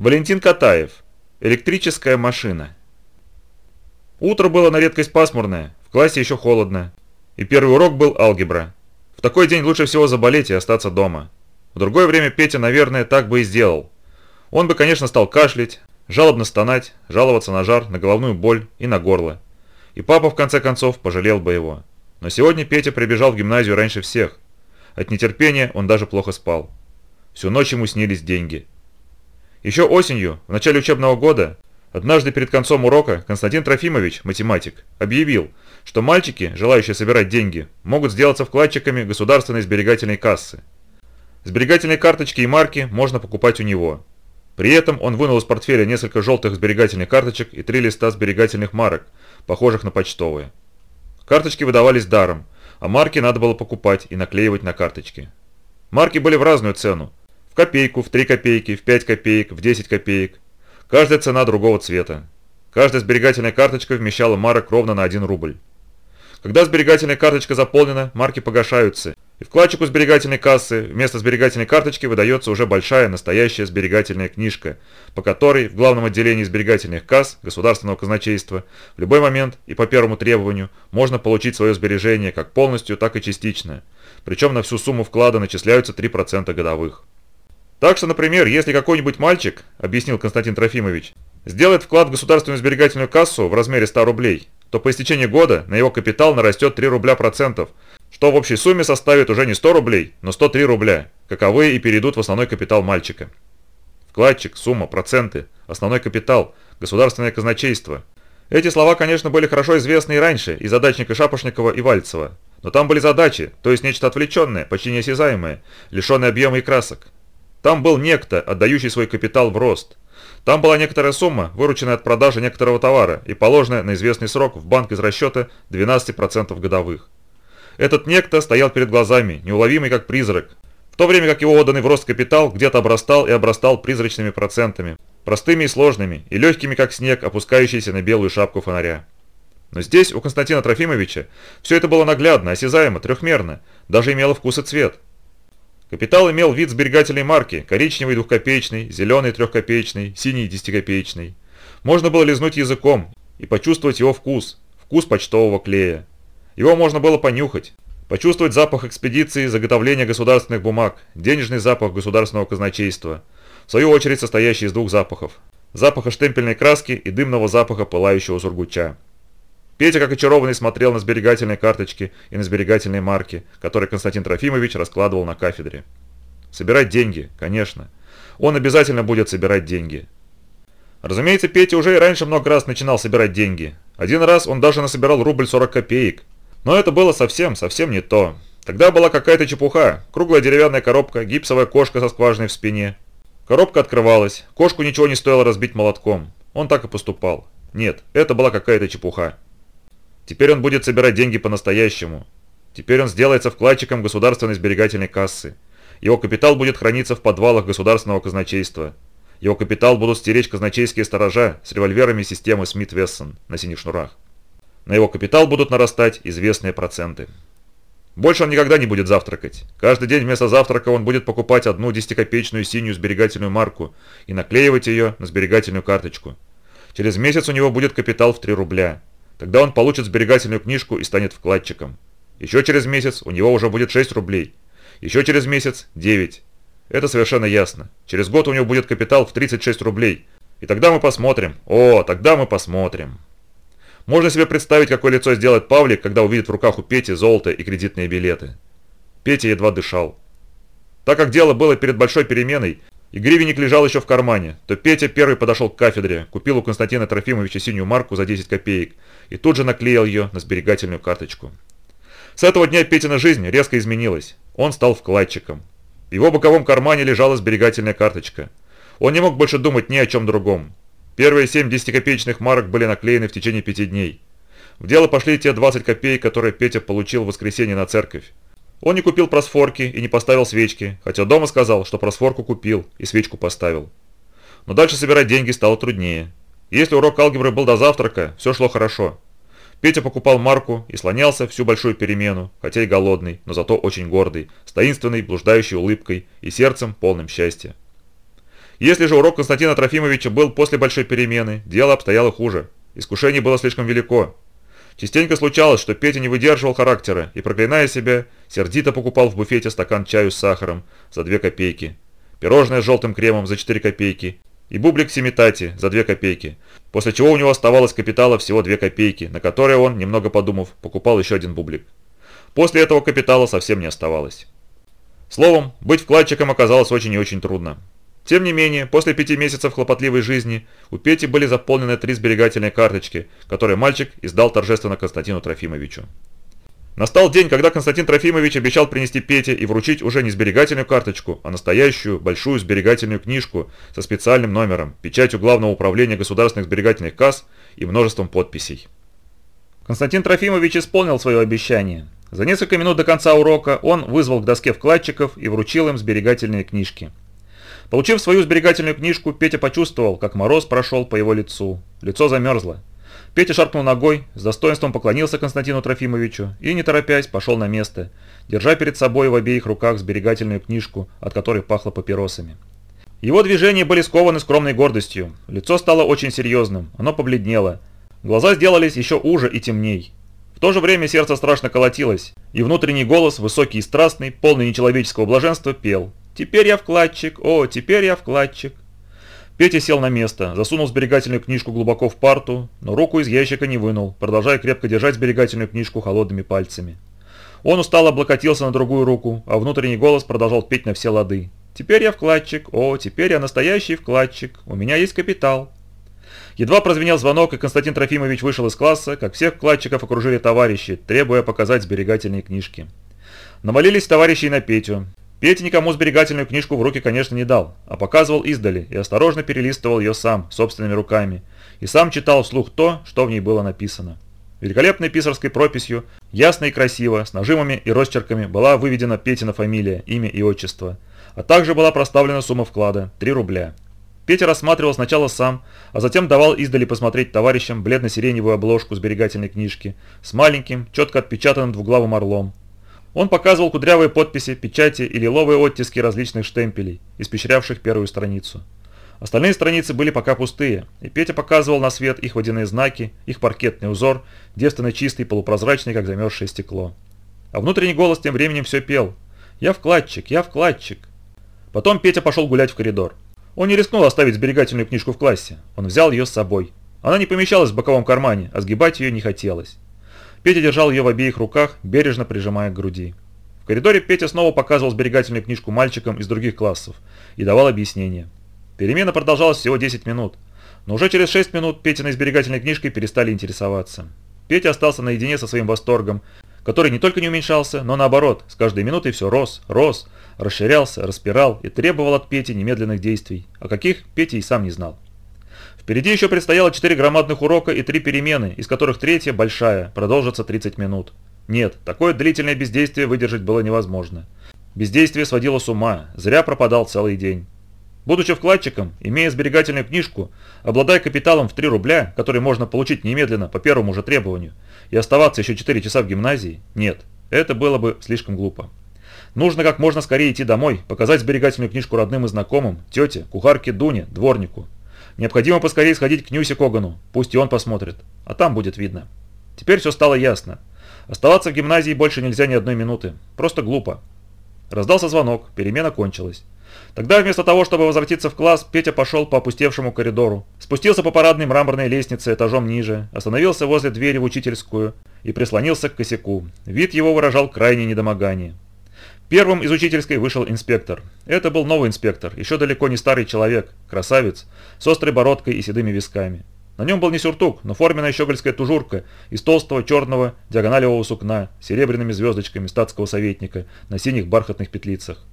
Валентин Катаев. Электрическая машина. Утро было на редкость пасмурное, в классе еще холодно. И первый урок был алгебра. В такой день лучше всего заболеть и остаться дома. В другое время Петя, наверное, так бы и сделал. Он бы, конечно, стал кашлять, жалобно стонать, жаловаться на жар, на головную боль и на горло. И папа, в конце концов, пожалел бы его. Но сегодня Петя прибежал в гимназию раньше всех. От нетерпения он даже плохо спал. Всю ночь ему снились деньги. Еще осенью, в начале учебного года, однажды перед концом урока Константин Трофимович, математик, объявил, что мальчики, желающие собирать деньги, могут сделаться вкладчиками государственной сберегательной кассы. Сберегательные карточки и марки можно покупать у него. При этом он вынул из портфеля несколько желтых сберегательных карточек и три листа сберегательных марок, похожих на почтовые. Карточки выдавались даром, а марки надо было покупать и наклеивать на карточки. Марки были в разную цену, копейку, в 3 копейки, в 5 копеек, в 10 копеек. Каждая цена другого цвета. Каждая сберегательная карточка вмещала марок ровно на 1 рубль. Когда сберегательная карточка заполнена, марки погашаются, и вкладчику сберегательной кассы вместо сберегательной карточки выдается уже большая настоящая сберегательная книжка, по которой в главном отделении сберегательных касс государственного казначейства в любой момент и по первому требованию можно получить свое сбережение как полностью, так и частично, причем на всю сумму вклада начисляются 3% годовых. Так что, например, если какой-нибудь мальчик, объяснил Константин Трофимович, сделает вклад в государственную сберегательную кассу в размере 100 рублей, то по истечении года на его капитал нарастет 3 рубля процентов, что в общей сумме составит уже не 100 рублей, но 103 рубля, каковые и перейдут в основной капитал мальчика. Вкладчик, сумма, проценты, основной капитал, государственное казначейство. Эти слова, конечно, были хорошо известны и раньше, и задачника Шапошникова и Вальцева. Но там были задачи, то есть нечто отвлеченное, почти неосязаемое, лишенное объема и красок. Там был некто, отдающий свой капитал в рост. Там была некоторая сумма, вырученная от продажи некоторого товара и положенная на известный срок в банк из расчета 12% годовых. Этот некто стоял перед глазами, неуловимый как призрак, в то время как его отданный в рост капитал где-то обрастал и обрастал призрачными процентами, простыми и сложными, и легкими как снег, опускающийся на белую шапку фонаря. Но здесь, у Константина Трофимовича, все это было наглядно, осязаемо, трехмерно, даже имело вкус и цвет – Капитал имел вид сберегательной марки, коричневый двухкопеечный, зеленый трехкопеечный, синий десятикопеечный. Можно было лизнуть языком и почувствовать его вкус, вкус почтового клея. Его можно было понюхать, почувствовать запах экспедиции заготовления государственных бумаг, денежный запах государственного казначейства, в свою очередь состоящий из двух запахов – запаха штемпельной краски и дымного запаха пылающего сургуча. Петя, как очарованный, смотрел на сберегательные карточки и на сберегательные марки, которые Константин Трофимович раскладывал на кафедре. Собирать деньги, конечно. Он обязательно будет собирать деньги. Разумеется, Петя уже и раньше много раз начинал собирать деньги. Один раз он даже насобирал рубль 40 копеек. Но это было совсем, совсем не то. Тогда была какая-то чепуха. Круглая деревянная коробка, гипсовая кошка со скважиной в спине. Коробка открывалась. Кошку ничего не стоило разбить молотком. Он так и поступал. Нет, это была какая-то чепуха. Теперь он будет собирать деньги по-настоящему. Теперь он сделается вкладчиком государственной сберегательной кассы. Его капитал будет храниться в подвалах государственного казначейства. Его капитал будут стеречь казначейские сторожа с револьверами системы Смит-Вессон на синих шнурах. На его капитал будут нарастать известные проценты. Больше он никогда не будет завтракать. Каждый день вместо завтрака он будет покупать одну десятикопеечную синюю сберегательную марку и наклеивать ее на сберегательную карточку. Через месяц у него будет капитал в 3 рубля. Тогда он получит сберегательную книжку и станет вкладчиком. Еще через месяц у него уже будет 6 рублей. Еще через месяц 9. Это совершенно ясно. Через год у него будет капитал в 36 рублей. И тогда мы посмотрим. О, тогда мы посмотрим. Можно себе представить, какое лицо сделает Павлик, когда увидит в руках у Пети золото и кредитные билеты. Петя едва дышал. Так как дело было перед большой переменой, и гривенник лежал еще в кармане, то Петя первый подошел к кафедре, купил у Константина Трофимовича синюю марку за 10 копеек и тут же наклеил ее на сберегательную карточку. С этого дня Петина жизнь резко изменилась. Он стал вкладчиком. В его боковом кармане лежала сберегательная карточка. Он не мог больше думать ни о чем другом. Первые 7 десятикопеечных марок были наклеены в течение пяти дней. В дело пошли те 20 копеек, которые Петя получил в воскресенье на церковь. Он не купил просфорки и не поставил свечки, хотя дома сказал, что просфорку купил и свечку поставил. Но дальше собирать деньги стало труднее. Если урок алгебры был до завтрака, все шло хорошо. Петя покупал марку и слонялся всю большую перемену, хотя и голодный, но зато очень гордый, с таинственной, блуждающей улыбкой и сердцем полным счастья. Если же урок Константина Трофимовича был после большой перемены, дело обстояло хуже. Искушение было слишком велико. Частенько случалось, что Петя не выдерживал характера и, проклиная себя, сердито покупал в буфете стакан чаю с сахаром за 2 копейки, пирожное с желтым кремом за 4 копейки и бублик семитати за 2 копейки, после чего у него оставалось капитала всего 2 копейки, на которые он, немного подумав, покупал еще один бублик. После этого капитала совсем не оставалось. Словом, быть вкладчиком оказалось очень и очень трудно. Тем не менее, после пяти месяцев хлопотливой жизни у Пети были заполнены три сберегательные карточки, которые мальчик издал торжественно Константину Трофимовичу. Настал день, когда Константин Трофимович обещал принести Пете и вручить уже не сберегательную карточку, а настоящую большую сберегательную книжку со специальным номером, печатью Главного управления государственных сберегательных касс и множеством подписей. Константин Трофимович исполнил свое обещание. За несколько минут до конца урока он вызвал к доске вкладчиков и вручил им сберегательные книжки. Получив свою сберегательную книжку, Петя почувствовал, как мороз прошел по его лицу. Лицо замерзло. Петя шаркнул ногой, с достоинством поклонился Константину Трофимовичу и, не торопясь, пошел на место, держа перед собой в обеих руках сберегательную книжку, от которой пахло папиросами. Его движения были скованы скромной гордостью, лицо стало очень серьезным, оно побледнело, глаза сделались еще уже и темней. В то же время сердце страшно колотилось, и внутренний голос, высокий и страстный, полный нечеловеческого блаженства, пел «Теперь я вкладчик, о, теперь я вкладчик». Петя сел на место, засунул сберегательную книжку глубоко в парту, но руку из ящика не вынул, продолжая крепко держать сберегательную книжку холодными пальцами. Он устало облокотился на другую руку, а внутренний голос продолжал петь на все лады. «Теперь я вкладчик, о, теперь я настоящий вкладчик, у меня есть капитал». Едва прозвенел звонок, и Константин Трофимович вышел из класса, как всех вкладчиков окружили товарищи, требуя показать сберегательные книжки. Навалились товарищи на Петю. Петя никому сберегательную книжку в руки, конечно, не дал, а показывал издали и осторожно перелистывал ее сам, собственными руками, и сам читал вслух то, что в ней было написано. Великолепной писарской прописью, ясно и красиво, с нажимами и росчерками была выведена Петина фамилия, имя и отчество, а также была проставлена сумма вклада – 3 рубля. Петя рассматривал сначала сам, а затем давал издали посмотреть товарищам бледно-сиреневую обложку сберегательной книжки с маленьким, четко отпечатанным двуглавым орлом, он показывал кудрявые подписи, печати и лиловые оттиски различных штемпелей, испещрявших первую страницу. Остальные страницы были пока пустые, и Петя показывал на свет их водяные знаки, их паркетный узор, девственно чистый, полупрозрачный, как замерзшее стекло. А внутренний голос тем временем все пел. «Я вкладчик, я вкладчик». Потом Петя пошел гулять в коридор. Он не рискнул оставить сберегательную книжку в классе, он взял ее с собой. Она не помещалась в боковом кармане, а сгибать ее не хотелось. Петя держал ее в обеих руках, бережно прижимая к груди. В коридоре Петя снова показывал сберегательную книжку мальчикам из других классов и давал объяснения. Перемена продолжалась всего 10 минут, но уже через 6 минут Петиной сберегательной книжкой перестали интересоваться. Петя остался наедине со своим восторгом, который не только не уменьшался, но наоборот, с каждой минутой все рос, рос, расширялся, распирал и требовал от Пети немедленных действий, о каких Петя и сам не знал. Впереди еще предстояло четыре громадных урока и три перемены, из которых третья, большая, продолжится 30 минут. Нет, такое длительное бездействие выдержать было невозможно. Бездействие сводило с ума, зря пропадал целый день. Будучи вкладчиком, имея сберегательную книжку, обладая капиталом в 3 рубля, который можно получить немедленно по первому же требованию, и оставаться еще 4 часа в гимназии, нет, это было бы слишком глупо. Нужно как можно скорее идти домой, показать сберегательную книжку родным и знакомым, тете, кухарке Дуне, дворнику, Необходимо поскорее сходить к Нюсе Когану, пусть и он посмотрит, а там будет видно. Теперь все стало ясно. Оставаться в гимназии больше нельзя ни одной минуты. Просто глупо. Раздался звонок, перемена кончилась. Тогда вместо того, чтобы возвратиться в класс, Петя пошел по опустевшему коридору, спустился по парадной мраморной лестнице этажом ниже, остановился возле двери в учительскую и прислонился к косяку. Вид его выражал крайнее недомогание. Первым из учительской вышел инспектор. Это был новый инспектор, еще далеко не старый человек, красавец, с острой бородкой и седыми висками. На нем был не сюртук, но форменная щегольская тужурка из толстого черного диагоналевого сукна с серебряными звездочками статского советника на синих бархатных петлицах.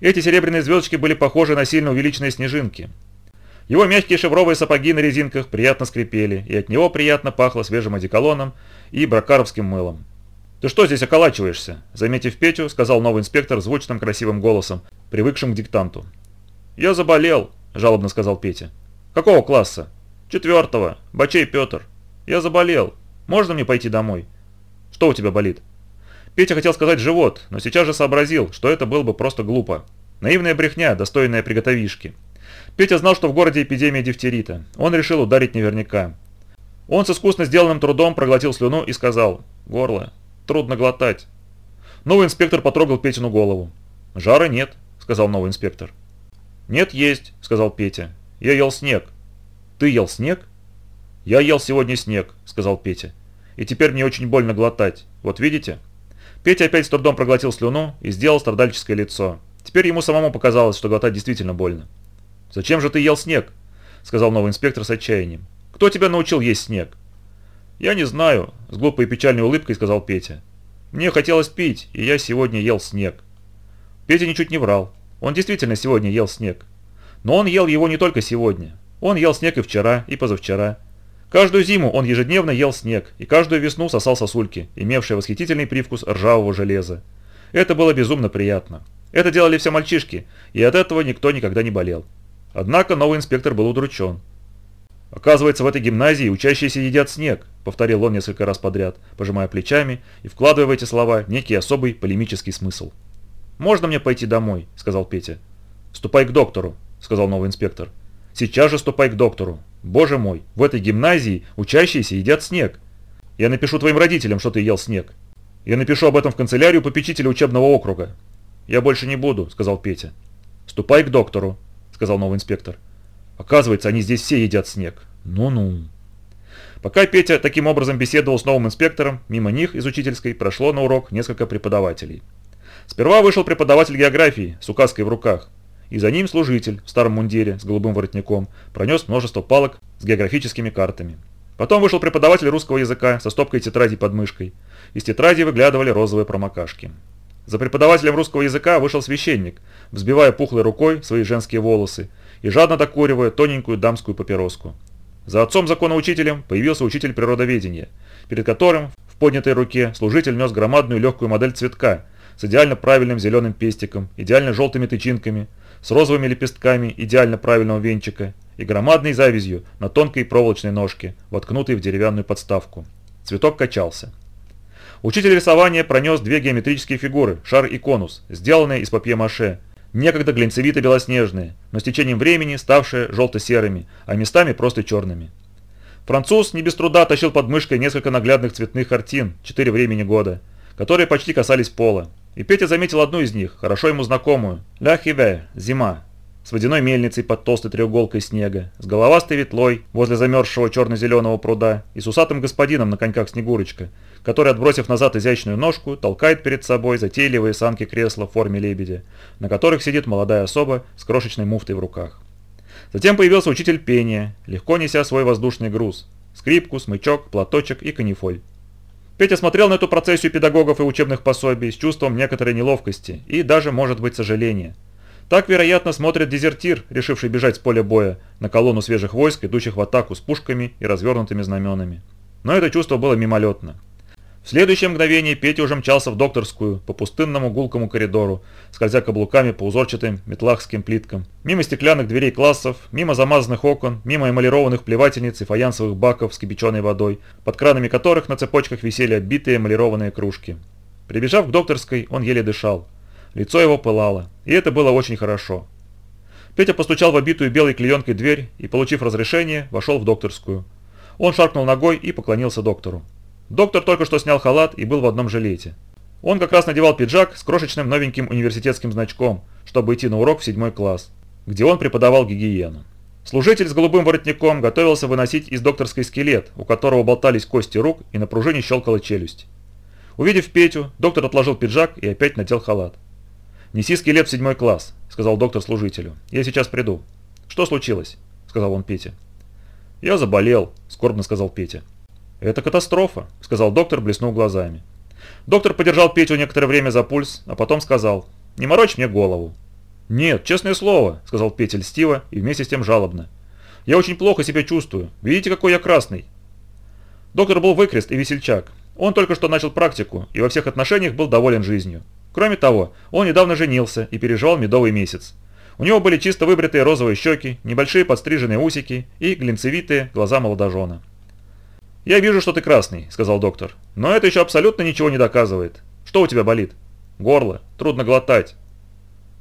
Эти серебряные звездочки были похожи на сильно увеличенные снежинки. Его мягкие шевровые сапоги на резинках приятно скрипели, и от него приятно пахло свежим одеколоном и бракаровским мылом. «Ты что здесь околачиваешься?» Заметив Петю, сказал новый инспектор звучным красивым голосом, привыкшим к диктанту. «Я заболел», – жалобно сказал Петя. «Какого класса?» «Четвертого. Бачей Петр. Я заболел. Можно мне пойти домой?» «Что у тебя болит?» Петя хотел сказать «живот», но сейчас же сообразил, что это было бы просто глупо. Наивная брехня, достойная приготовишки. Петя знал, что в городе эпидемия дифтерита. Он решил ударить наверняка. Он с искусно сделанным трудом проглотил слюну и сказал «Горло. Трудно глотать». Новый инспектор потрогал Петину голову. «Жара нет», — сказал новый инспектор. «Нет, есть», — сказал Петя. «Я ел снег». «Ты ел снег?» «Я ел сегодня снег», — сказал Петя. «И теперь мне очень больно глотать. Вот видите?» Петя опять с трудом проглотил слюну и сделал страдальческое лицо. Теперь ему самому показалось, что глотать действительно больно. «Зачем же ты ел снег?» — сказал новый инспектор с отчаянием. «Кто тебя научил есть снег?» «Я не знаю», — с глупой и печальной улыбкой сказал Петя. «Мне хотелось пить, и я сегодня ел снег». Петя ничуть не врал. Он действительно сегодня ел снег. Но он ел его не только сегодня. Он ел снег и вчера, и позавчера. Каждую зиму он ежедневно ел снег, и каждую весну сосал сосульки, имевшие восхитительный привкус ржавого железа. Это было безумно приятно. Это делали все мальчишки, и от этого никто никогда не болел. Однако новый инспектор был удручен. «Оказывается, в этой гимназии учащиеся едят снег», — повторил он несколько раз подряд, пожимая плечами и вкладывая в эти слова некий особый полемический смысл. «Можно мне пойти домой?» — сказал Петя. «Ступай к доктору», — сказал новый инспектор. «Сейчас же ступай к доктору. Боже мой, в этой гимназии учащиеся едят снег. Я напишу твоим родителям, что ты ел снег. Я напишу об этом в канцелярию попечителя учебного округа». «Я больше не буду», — сказал Петя. «Ступай к доктору», сказал новый инспектор. Оказывается, они здесь все едят снег. Ну-ну. Пока Петя таким образом беседовал с новым инспектором, мимо них из учительской прошло на урок несколько преподавателей. Сперва вышел преподаватель географии с указкой в руках, и за ним служитель в старом мундире с голубым воротником пронес множество палок с географическими картами. Потом вышел преподаватель русского языка со стопкой тетрадей под мышкой. Из тетради выглядывали розовые промокашки. За преподавателем русского языка вышел священник, взбивая пухлой рукой свои женские волосы и жадно докуривая тоненькую дамскую папироску. За отцом-законоучителем появился учитель природоведения, перед которым в поднятой руке служитель нес громадную легкую модель цветка с идеально правильным зеленым пестиком, идеально желтыми тычинками, с розовыми лепестками идеально правильного венчика и громадной завязью на тонкой проволочной ножке, воткнутой в деревянную подставку. Цветок качался. Учитель рисования пронес две геометрические фигуры, шар и конус, сделанные из папье-маше, некогда глинцевито-белоснежные, но с течением времени ставшие желто-серыми, а местами просто черными. Француз не без труда тащил под мышкой несколько наглядных цветных картин, четыре времени года, которые почти касались пола. И Петя заметил одну из них, хорошо ему знакомую – «Ля хиве» – «Зима», с водяной мельницей под толстой треуголкой снега, с головастой ветлой возле замерзшего черно-зеленого пруда и с усатым господином на коньках Снегурочка, который, отбросив назад изящную ножку, толкает перед собой затейливые санки кресла в форме лебедя, на которых сидит молодая особа с крошечной муфтой в руках. Затем появился учитель пения, легко неся свой воздушный груз – скрипку, смычок, платочек и канифоль. Петя смотрел на эту процессию педагогов и учебных пособий с чувством некоторой неловкости и даже, может быть, сожаления – так, вероятно, смотрит дезертир, решивший бежать с поля боя, на колонну свежих войск, идущих в атаку с пушками и развернутыми знаменами. Но это чувство было мимолетно. В следующее мгновение Петя уже мчался в докторскую, по пустынному гулкому коридору, скользя каблуками по узорчатым метлахским плиткам, мимо стеклянных дверей классов, мимо замазанных окон, мимо эмалированных плевательниц и фаянсовых баков с кипяченой водой, под кранами которых на цепочках висели оббитые эмалированные кружки. Прибежав к докторской, он еле дышал. Лицо его пылало, и это было очень хорошо. Петя постучал в обитую белой клеенкой дверь и, получив разрешение, вошел в докторскую. Он шаркнул ногой и поклонился доктору. Доктор только что снял халат и был в одном жилете. Он как раз надевал пиджак с крошечным новеньким университетским значком, чтобы идти на урок в седьмой класс, где он преподавал гигиену. Служитель с голубым воротником готовился выносить из докторской скелет, у которого болтались кости рук и на пружине щелкала челюсть. Увидев Петю, доктор отложил пиджак и опять надел халат. «Неси скелет в седьмой класс», — сказал доктор служителю. «Я сейчас приду». «Что случилось?» — сказал он Пете. «Я заболел», — скорбно сказал Петя. «Это катастрофа», — сказал доктор, блеснув глазами. Доктор подержал Петю некоторое время за пульс, а потом сказал, «Не морочь мне голову». «Нет, честное слово», — сказал Петя льстиво и вместе с тем жалобно. «Я очень плохо себя чувствую. Видите, какой я красный?» Доктор был выкрест и весельчак. Он только что начал практику и во всех отношениях был доволен жизнью. Кроме того, он недавно женился и переживал медовый месяц. У него были чисто выбритые розовые щеки, небольшие подстриженные усики и глинцевитые глаза молодожена. «Я вижу, что ты красный», — сказал доктор. «Но это еще абсолютно ничего не доказывает. Что у тебя болит?» «Горло. Трудно глотать».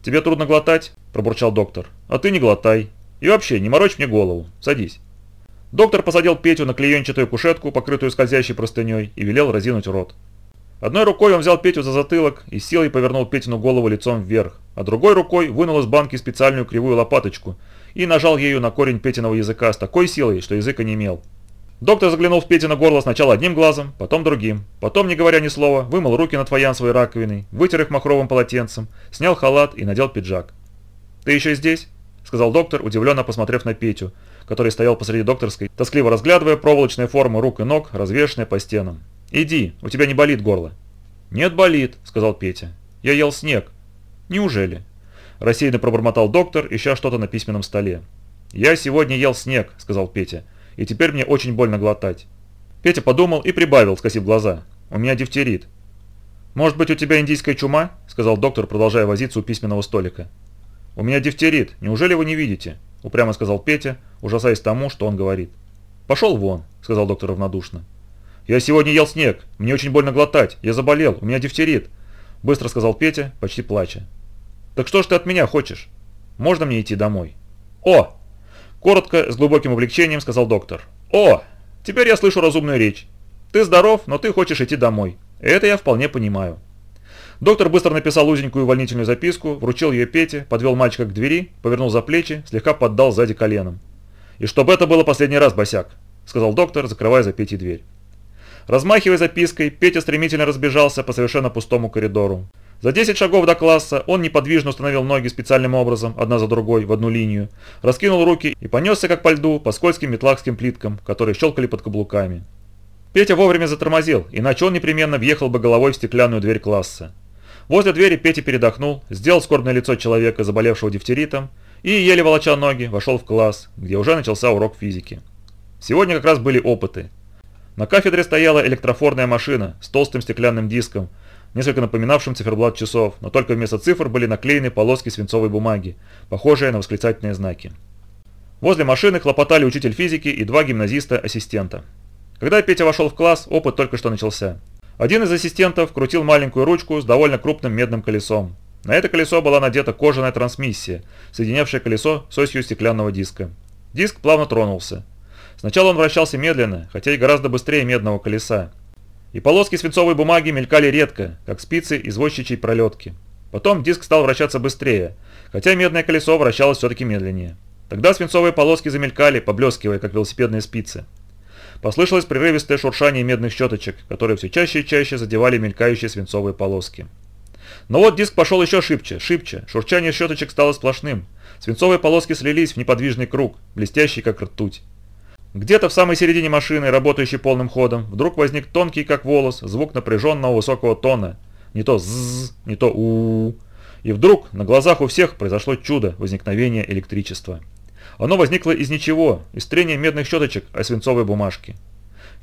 «Тебе трудно глотать?» – пробурчал доктор. «А ты не глотай. И вообще, не морочь мне голову. Садись». Доктор посадил Петю на клеенчатую кушетку, покрытую скользящей простыней, и велел разинуть рот. Одной рукой он взял Петю за затылок и силой повернул Петину голову лицом вверх, а другой рукой вынул из банки специальную кривую лопаточку и нажал ею на корень Петиного языка с такой силой, что язык онемел. Доктор заглянул в Петино горло сначала одним глазом, потом другим. Потом, не говоря ни слова, вымыл руки над фаянсовой раковиной, вытер их махровым полотенцем, снял халат и надел пиджак. «Ты еще здесь?» – сказал доктор, удивленно посмотрев на Петю, который стоял посреди докторской, тоскливо разглядывая проволочные формы рук и ног, развешанные по стенам. «Иди, у тебя не болит горло». «Нет, болит», – сказал Петя. «Я ел снег». «Неужели?» – рассеянно пробормотал доктор, ища что-то на письменном столе. «Я сегодня ел снег», – сказал Петя и теперь мне очень больно глотать. Петя подумал и прибавил, скосив глаза. «У меня дифтерит». «Может быть, у тебя индийская чума?» – сказал доктор, продолжая возиться у письменного столика. «У меня дифтерит. Неужели вы не видите?» – упрямо сказал Петя, ужасаясь тому, что он говорит. «Пошел вон», – сказал доктор равнодушно. «Я сегодня ел снег. Мне очень больно глотать. Я заболел. У меня дифтерит», – быстро сказал Петя, почти плача. «Так что ж ты от меня хочешь? Можно мне идти домой?» «О!» Коротко, с глубоким облегчением сказал доктор. «О, теперь я слышу разумную речь. Ты здоров, но ты хочешь идти домой. Это я вполне понимаю». Доктор быстро написал узенькую увольнительную записку, вручил ее Пете, подвел мальчика к двери, повернул за плечи, слегка поддал сзади коленом. «И чтобы это было последний раз, босяк», — сказал доктор, закрывая за Петей дверь. Размахивая запиской, Петя стремительно разбежался по совершенно пустому коридору. За 10 шагов до класса он неподвижно установил ноги специальным образом, одна за другой, в одну линию, раскинул руки и понесся как по льду по скользким метлахским плиткам, которые щелкали под каблуками. Петя вовремя затормозил, иначе он непременно въехал бы головой в стеклянную дверь класса. Возле двери Петя передохнул, сделал скорбное лицо человека, заболевшего дифтеритом, и, еле волоча ноги, вошел в класс, где уже начался урок физики. Сегодня как раз были опыты. На кафедре стояла электрофорная машина с толстым стеклянным диском, несколько напоминавшим циферблат часов, но только вместо цифр были наклеены полоски свинцовой бумаги, похожие на восклицательные знаки. Возле машины хлопотали учитель физики и два гимназиста-ассистента. Когда Петя вошел в класс, опыт только что начался. Один из ассистентов крутил маленькую ручку с довольно крупным медным колесом. На это колесо была надета кожаная трансмиссия, соединявшая колесо с осью стеклянного диска. Диск плавно тронулся. Сначала он вращался медленно, хотя и гораздо быстрее медного колеса, и полоски свинцовой бумаги мелькали редко, как спицы извозчичьей пролетки. Потом диск стал вращаться быстрее, хотя медное колесо вращалось все-таки медленнее. Тогда свинцовые полоски замелькали, поблескивая, как велосипедные спицы. Послышалось прерывистое шуршание медных щеточек, которые все чаще и чаще задевали мелькающие свинцовые полоски. Но вот диск пошел еще шибче, шибче, шурчание щеточек стало сплошным. Свинцовые полоски слились в неподвижный круг, блестящий как ртуть. Где-то в самой середине машины, работающей полным ходом, вдруг возник тонкий, как волос, звук напряженного высокого тона. Не то «ззз», не то «у». И вдруг на глазах у всех произошло чудо возникновения электричества. Оно возникло из ничего, из трения медных щеточек о свинцовой бумажке.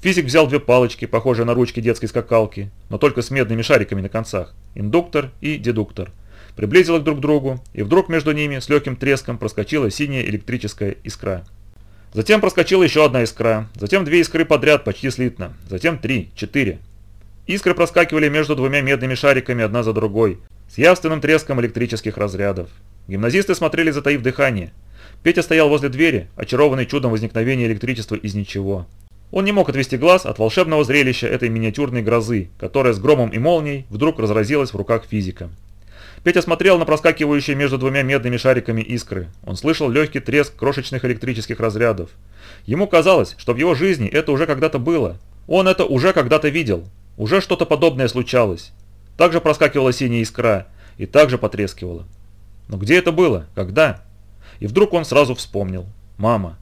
Физик взял две палочки, похожие на ручки детской скакалки, но только с медными шариками на концах, индуктор и дедуктор. Приблизил их друг к другу, и вдруг между ними с легким треском проскочила синяя электрическая искра. Затем проскочила еще одна искра, затем две искры подряд почти слитно, затем три, четыре. Искры проскакивали между двумя медными шариками одна за другой, с явственным треском электрических разрядов. Гимназисты смотрели, затаив дыхание. Петя стоял возле двери, очарованный чудом возникновения электричества из ничего. Он не мог отвести глаз от волшебного зрелища этой миниатюрной грозы, которая с громом и молнией вдруг разразилась в руках физика. Петя смотрел на проскакивающие между двумя медными шариками искры. Он слышал легкий треск крошечных электрических разрядов. Ему казалось, что в его жизни это уже когда-то было. Он это уже когда-то видел. Уже что-то подобное случалось. Также проскакивала синяя искра и также потрескивала. Но где это было? Когда? И вдруг он сразу вспомнил. Мама.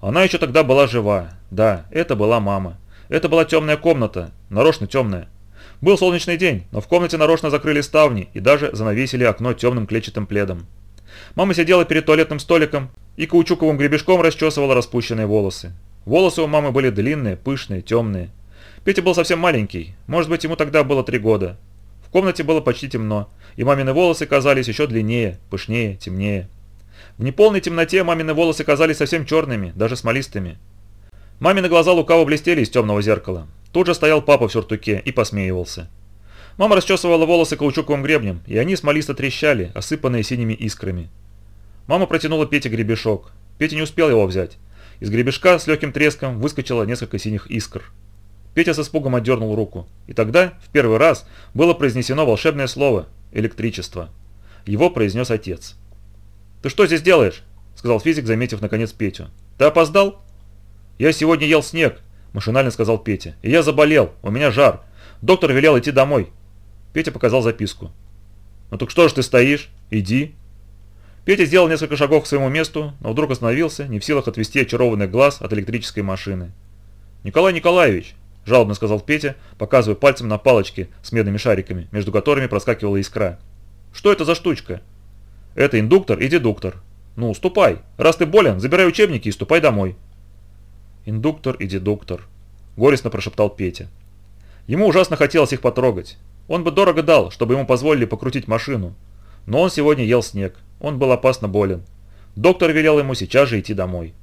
Она еще тогда была жива. Да, это была мама. Это была темная комната, нарочно темная. Был солнечный день, но в комнате нарочно закрыли ставни и даже занавесили окно темным клетчатым пледом. Мама сидела перед туалетным столиком и каучуковым гребешком расчесывала распущенные волосы. Волосы у мамы были длинные, пышные, темные. Петя был совсем маленький, может быть ему тогда было три года. В комнате было почти темно, и мамины волосы казались еще длиннее, пышнее, темнее. В неполной темноте мамины волосы казались совсем черными, даже смолистыми. Мамины глаза лукаво блестели из темного зеркала. Тут же стоял папа в сюртуке и посмеивался. Мама расчесывала волосы каучуковым гребнем, и они смолисто трещали, осыпанные синими искрами. Мама протянула Пете гребешок. Петя не успел его взять. Из гребешка с легким треском выскочило несколько синих искр. Петя с испугом отдернул руку. И тогда, в первый раз, было произнесено волшебное слово «электричество». Его произнес отец. «Ты что здесь делаешь?» – сказал физик, заметив наконец Петю. «Ты опоздал?» «Я сегодня ел снег», – машинально сказал Петя. «И я заболел, у меня жар. Доктор велел идти домой». Петя показал записку. «Ну так что ж ты стоишь? Иди». Петя сделал несколько шагов к своему месту, но вдруг остановился, не в силах отвести очарованный глаз от электрической машины. «Николай Николаевич», – жалобно сказал Петя, показывая пальцем на палочки с медными шариками, между которыми проскакивала искра. «Что это за штучка?» «Это индуктор и дедуктор. Ну, ступай. Раз ты болен, забирай учебники и ступай домой». «Индуктор и дедуктор», – горестно прошептал Петя. Ему ужасно хотелось их потрогать. Он бы дорого дал, чтобы ему позволили покрутить машину. Но он сегодня ел снег. Он был опасно болен. Доктор велел ему сейчас же идти домой.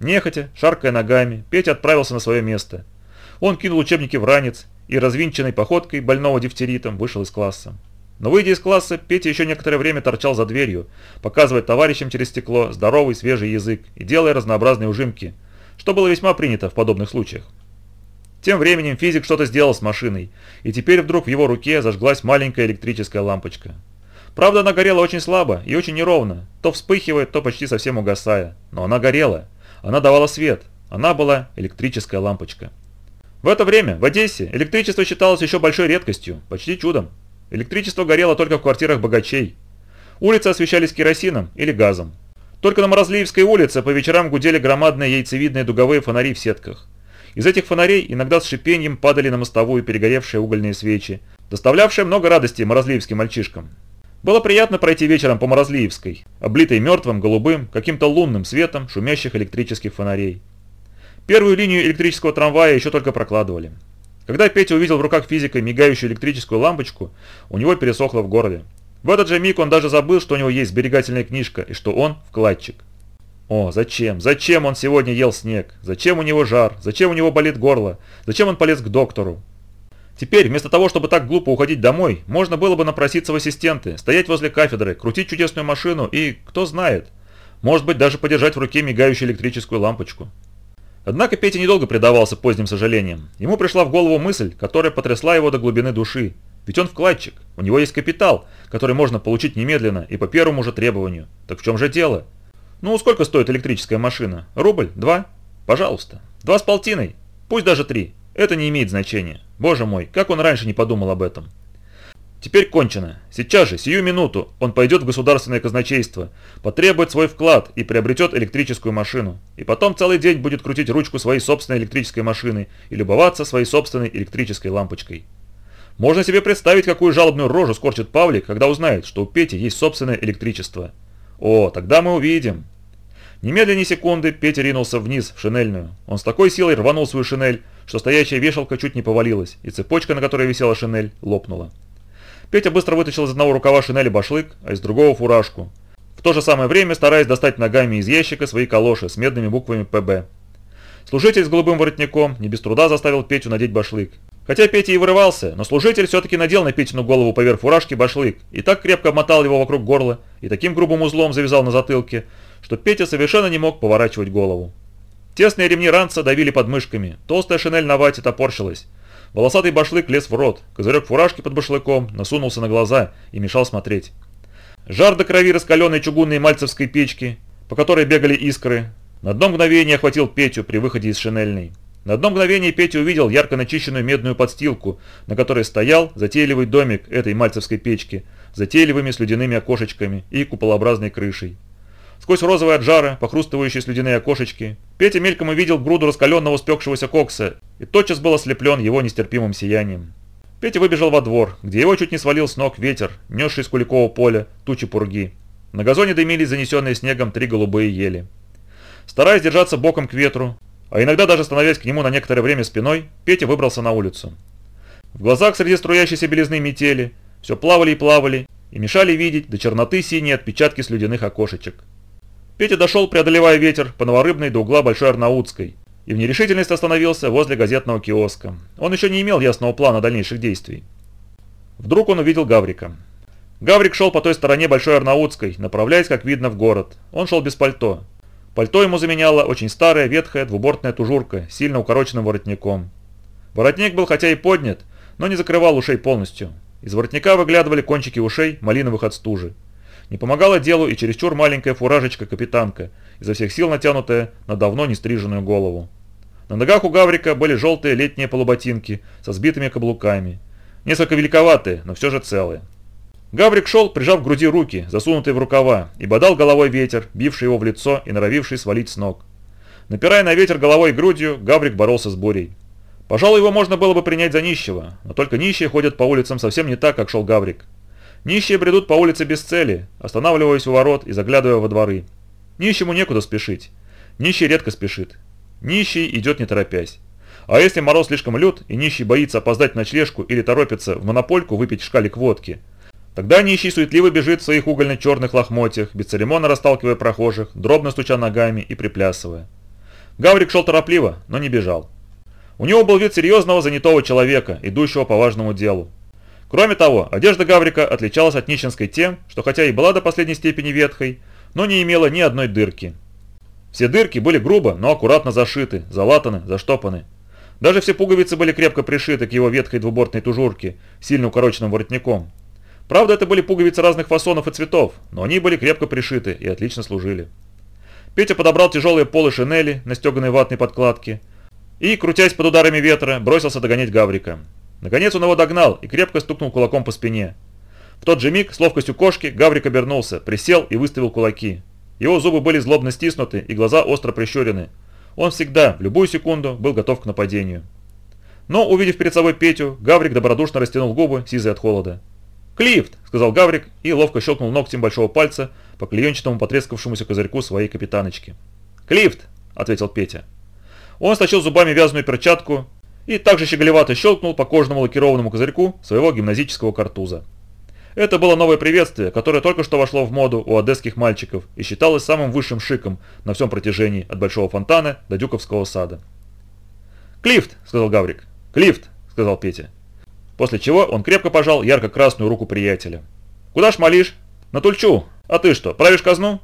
Нехотя, шаркая ногами, Петя отправился на свое место. Он кинул учебники в ранец и развинченной походкой больного дифтеритом вышел из класса. Но выйдя из класса, Петя еще некоторое время торчал за дверью, показывая товарищам через стекло здоровый свежий язык и делая разнообразные ужимки, что было весьма принято в подобных случаях. Тем временем физик что-то сделал с машиной, и теперь вдруг в его руке зажглась маленькая электрическая лампочка. Правда, она горела очень слабо и очень неровно, то вспыхивая, то почти совсем угасая. Но она горела. Она давала свет. Она была электрическая лампочка. В это время в Одессе электричество считалось еще большой редкостью, почти чудом. Электричество горело только в квартирах богачей. Улицы освещались керосином или газом. Только на Морозлиевской улице по вечерам гудели громадные яйцевидные дуговые фонари в сетках. Из этих фонарей иногда с шипением падали на мостовую перегоревшие угольные свечи, доставлявшие много радости морозлиевским мальчишкам. Было приятно пройти вечером по Морозлиевской, облитой мертвым, голубым, каким-то лунным светом шумящих электрических фонарей. Первую линию электрического трамвая еще только прокладывали. Когда Петя увидел в руках физика мигающую электрическую лампочку, у него пересохло в горле. В этот же миг он даже забыл, что у него есть сберегательная книжка и что он вкладчик. О, зачем? Зачем он сегодня ел снег? Зачем у него жар? Зачем у него болит горло? Зачем он полез к доктору? Теперь, вместо того, чтобы так глупо уходить домой, можно было бы напроситься в ассистенты, стоять возле кафедры, крутить чудесную машину и, кто знает, может быть даже подержать в руке мигающую электрическую лампочку. Однако Петя недолго предавался поздним сожалениям. Ему пришла в голову мысль, которая потрясла его до глубины души. Ведь он вкладчик, у него есть капитал, который можно получить немедленно и по первому же требованию. Так в чем же дело? Ну, сколько стоит электрическая машина? Рубль? Два? Пожалуйста. Два с полтиной? Пусть даже три. Это не имеет значения. Боже мой, как он раньше не подумал об этом. Теперь кончено. Сейчас же, сию минуту, он пойдет в государственное казначейство, потребует свой вклад и приобретет электрическую машину. И потом целый день будет крутить ручку своей собственной электрической машины и любоваться своей собственной электрической лампочкой. Можно себе представить, какую жалобную рожу скорчит Павлик, когда узнает, что у Пети есть собственное электричество. О, тогда мы увидим. Немедленно секунды Петя ринулся вниз в шинельную. Он с такой силой рванул свою шинель, что стоящая вешалка чуть не повалилась, и цепочка, на которой висела шинель, лопнула. Петя быстро вытащил из одного рукава шинели башлык, а из другого фуражку. В то же самое время стараясь достать ногами из ящика свои калоши с медными буквами «ПБ». Служитель с голубым воротником не без труда заставил Петю надеть башлык. Хотя Петя и вырывался, но служитель все-таки надел на Петину голову поверх фуражки башлык и так крепко обмотал его вокруг горла и таким грубым узлом завязал на затылке, что Петя совершенно не мог поворачивать голову. Тесные ремни ранца давили под мышками, толстая шинель на вате топорщилась. Волосатый башлык лез в рот, козырек фуражки под башлыком насунулся на глаза и мешал смотреть. Жар до крови раскаленной чугунной мальцевской печки, по которой бегали искры, на одно мгновение охватил Петю при выходе из шинельной. На одно мгновение Петя увидел ярко начищенную медную подстилку, на которой стоял затейливый домик этой мальцевской печки, затейливыми слюдяными окошечками и куполообразной крышей. Сквозь розовые от жара, похрустывающие слюдяные окошечки, Петя мельком увидел груду раскаленного спекшегося кокса и тотчас был ослеплен его нестерпимым сиянием. Петя выбежал во двор, где его чуть не свалил с ног ветер, несший с Куликового поля тучи пурги. На газоне дымились занесенные снегом три голубые ели. Стараясь держаться боком к ветру, а иногда даже становясь к нему на некоторое время спиной, Петя выбрался на улицу. В глазах среди струящейся белизны метели все плавали и плавали, и мешали видеть до черноты синие отпечатки слюдяных окошечек. Петя дошел, преодолевая ветер, по Новорыбной до угла Большой Арнаутской, и в нерешительности остановился возле газетного киоска. Он еще не имел ясного плана дальнейших действий. Вдруг он увидел Гаврика. Гаврик шел по той стороне Большой Арнаутской, направляясь, как видно, в город. Он шел без пальто. Пальто ему заменяла очень старая, ветхая, двубортная тужурка с сильно укороченным воротником. Воротник был хотя и поднят, но не закрывал ушей полностью. Из воротника выглядывали кончики ушей, малиновых от стужи. Не помогала делу и чересчур маленькая фуражечка-капитанка, изо всех сил натянутая на давно не стриженную голову. На ногах у Гаврика были желтые летние полуботинки со сбитыми каблуками. Несколько великоватые, но все же целые. Гаврик шел, прижав к груди руки, засунутые в рукава, и бодал головой ветер, бивший его в лицо и норовивший свалить с ног. Напирая на ветер головой и грудью, Гаврик боролся с бурей. Пожалуй, его можно было бы принять за нищего, но только нищие ходят по улицам совсем не так, как шел Гаврик. Нищие бредут по улице без цели, останавливаясь у ворот и заглядывая во дворы. Нищему некуда спешить. Нищий редко спешит. Нищий идет не торопясь. А если мороз слишком лют, и нищий боится опоздать на ночлежку или торопится в монопольку выпить шкалик водки – Тогда нищий суетливо бежит в своих угольно-черных лохмотьях, бесцеремонно расталкивая прохожих, дробно стуча ногами и приплясывая. Гаврик шел торопливо, но не бежал. У него был вид серьезного занятого человека, идущего по важному делу. Кроме того, одежда Гаврика отличалась от нищенской тем, что хотя и была до последней степени ветхой, но не имела ни одной дырки. Все дырки были грубо, но аккуратно зашиты, залатаны, заштопаны. Даже все пуговицы были крепко пришиты к его ветхой двубортной тужурке, сильно укороченным воротником. Правда, это были пуговицы разных фасонов и цветов, но они были крепко пришиты и отлично служили. Петя подобрал тяжелые полы шинели на стеганой ватной подкладке и, крутясь под ударами ветра, бросился догонять Гаврика. Наконец он его догнал и крепко стукнул кулаком по спине. В тот же миг, с ловкостью кошки, Гаврик обернулся, присел и выставил кулаки. Его зубы были злобно стиснуты и глаза остро прищурены. Он всегда, в любую секунду, был готов к нападению. Но, увидев перед собой Петю, Гаврик добродушно растянул губы, сизый от холода. «Клифт!» – сказал Гаврик и ловко щелкнул ногтем большого пальца по клеенчатому потрескавшемуся козырьку своей капитаночки. «Клифт!» – ответил Петя. Он стащил зубами вязаную перчатку и также щеголевато щелкнул по кожному лакированному козырьку своего гимназического картуза. Это было новое приветствие, которое только что вошло в моду у одесских мальчиков и считалось самым высшим шиком на всем протяжении от Большого фонтана до Дюковского сада. «Клифт!» – сказал Гаврик. «Клифт!» – сказал Петя. После чего он крепко пожал ярко-красную руку приятеля. «Куда ж молишь?» «На Тульчу. А ты что, правишь казну?»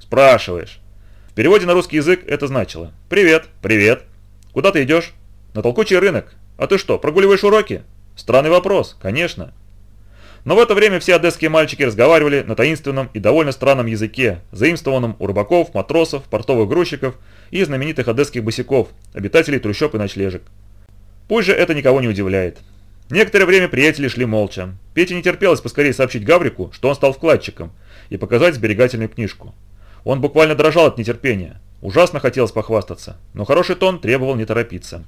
«Спрашиваешь». В переводе на русский язык это значило «Привет, привет». «Куда ты идешь?» «На толкучий рынок. А ты что, прогуливаешь уроки?» «Странный вопрос, конечно». Но в это время все одесские мальчики разговаривали на таинственном и довольно странном языке, заимствованном у рыбаков, матросов, портовых грузчиков и знаменитых одесских босиков, обитателей трущоб и ночлежек. Пусть же это никого не удивляет. Некоторое время приятели шли молча. Пете не терпелось поскорее сообщить Гаврику, что он стал вкладчиком, и показать сберегательную книжку. Он буквально дрожал от нетерпения. Ужасно хотелось похвастаться, но хороший тон требовал не торопиться.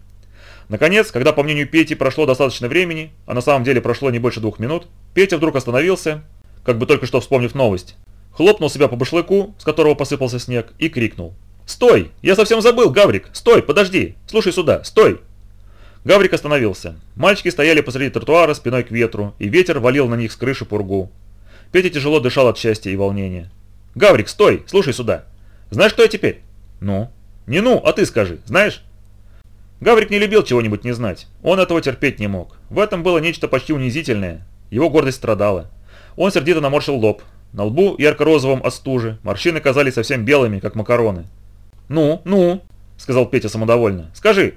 Наконец, когда, по мнению Пети, прошло достаточно времени, а на самом деле прошло не больше двух минут, Петя вдруг остановился, как бы только что вспомнив новость, хлопнул себя по башлыку, с которого посыпался снег, и крикнул. «Стой! Я совсем забыл, Гаврик! Стой! Подожди! Слушай сюда! Стой!» Гаврик остановился. Мальчики стояли посреди тротуара спиной к ветру, и ветер валил на них с крыши пургу. Петя тяжело дышал от счастья и волнения. «Гаврик, стой! Слушай сюда! Знаешь, кто я теперь?» «Ну?» «Не ну, а ты скажи, знаешь?» Гаврик не любил чего-нибудь не знать. Он этого терпеть не мог. В этом было нечто почти унизительное. Его гордость страдала. Он сердито наморщил лоб. На лбу, ярко-розовом от стужи, морщины казались совсем белыми, как макароны. «Ну, ну!» – сказал Петя самодовольно. «Скажи,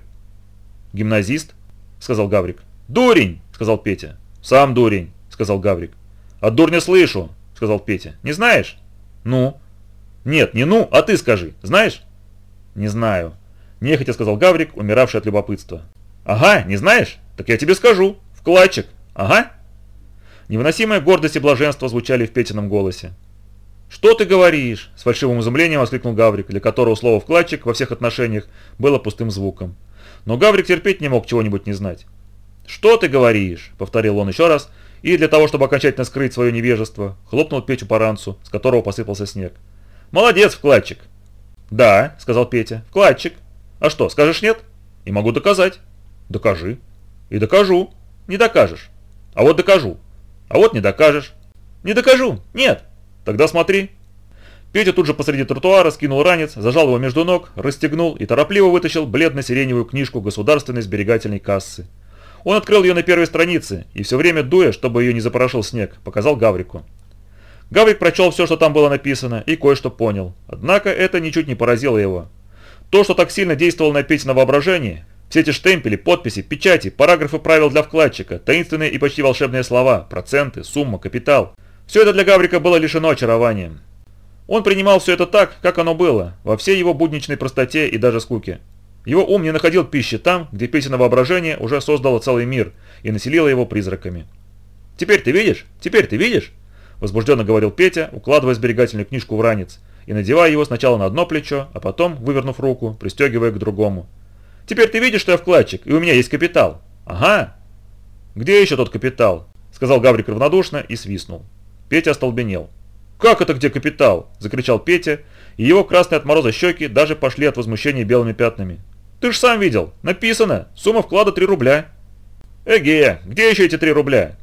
«Гимназист?» – сказал Гаврик. «Дурень!» – сказал Петя. «Сам дурень!» – сказал Гаврик. «От дурня слышу!» – сказал Петя. «Не знаешь?» «Ну?» «Нет, не ну, а ты скажи. Знаешь?» «Не знаю», – нехотя сказал Гаврик, умиравший от любопытства. «Ага, не знаешь? Так я тебе скажу. Вкладчик. Ага». Невыносимая гордость и блаженство звучали в Петином голосе. «Что ты говоришь?» – с фальшивым изумлением воскликнул Гаврик, для которого слово «вкладчик» во всех отношениях было пустым звуком. Но Гаврик терпеть не мог чего-нибудь не знать. «Что ты говоришь?» – повторил он еще раз, и для того, чтобы окончательно скрыть свое невежество, хлопнул Петю по ранцу, с которого посыпался снег. «Молодец, вкладчик!» «Да», – сказал Петя, – «вкладчик. А что, скажешь нет?» «И могу доказать». «Докажи». «И докажу». «Не докажешь». «А вот докажу». «А вот не докажешь». «Не докажу. Нет». «Тогда смотри». Петя тут же посреди тротуара скинул ранец, зажал его между ног, расстегнул и торопливо вытащил бледно-сиреневую книжку государственной сберегательной кассы. Он открыл ее на первой странице и все время дуя, чтобы ее не запорошил снег, показал Гаврику. Гаврик прочел все, что там было написано, и кое-что понял. Однако это ничуть не поразило его. То, что так сильно действовало на Петя на воображение, все эти штемпели, подписи, печати, параграфы правил для вкладчика, таинственные и почти волшебные слова, проценты, сумма, капитал. Все это для Гаврика было лишено очарования. Он принимал все это так, как оно было, во всей его будничной простоте и даже скуке. Его ум не находил пищи там, где Петина воображение уже создало целый мир и населило его призраками. «Теперь ты видишь? Теперь ты видишь?» Возбужденно говорил Петя, укладывая сберегательную книжку в ранец и надевая его сначала на одно плечо, а потом, вывернув руку, пристегивая к другому. «Теперь ты видишь, что я вкладчик, и у меня есть капитал?» «Ага!» «Где еще тот капитал?» Сказал Гаврик равнодушно и свистнул. Петя остолбенел. «Как это где капитал?» – закричал Петя, и его красные от мороза щеки даже пошли от возмущения белыми пятнами. «Ты ж сам видел! Написано! Сумма вклада 3 рубля!» «Эге! Где еще эти 3 рубля?»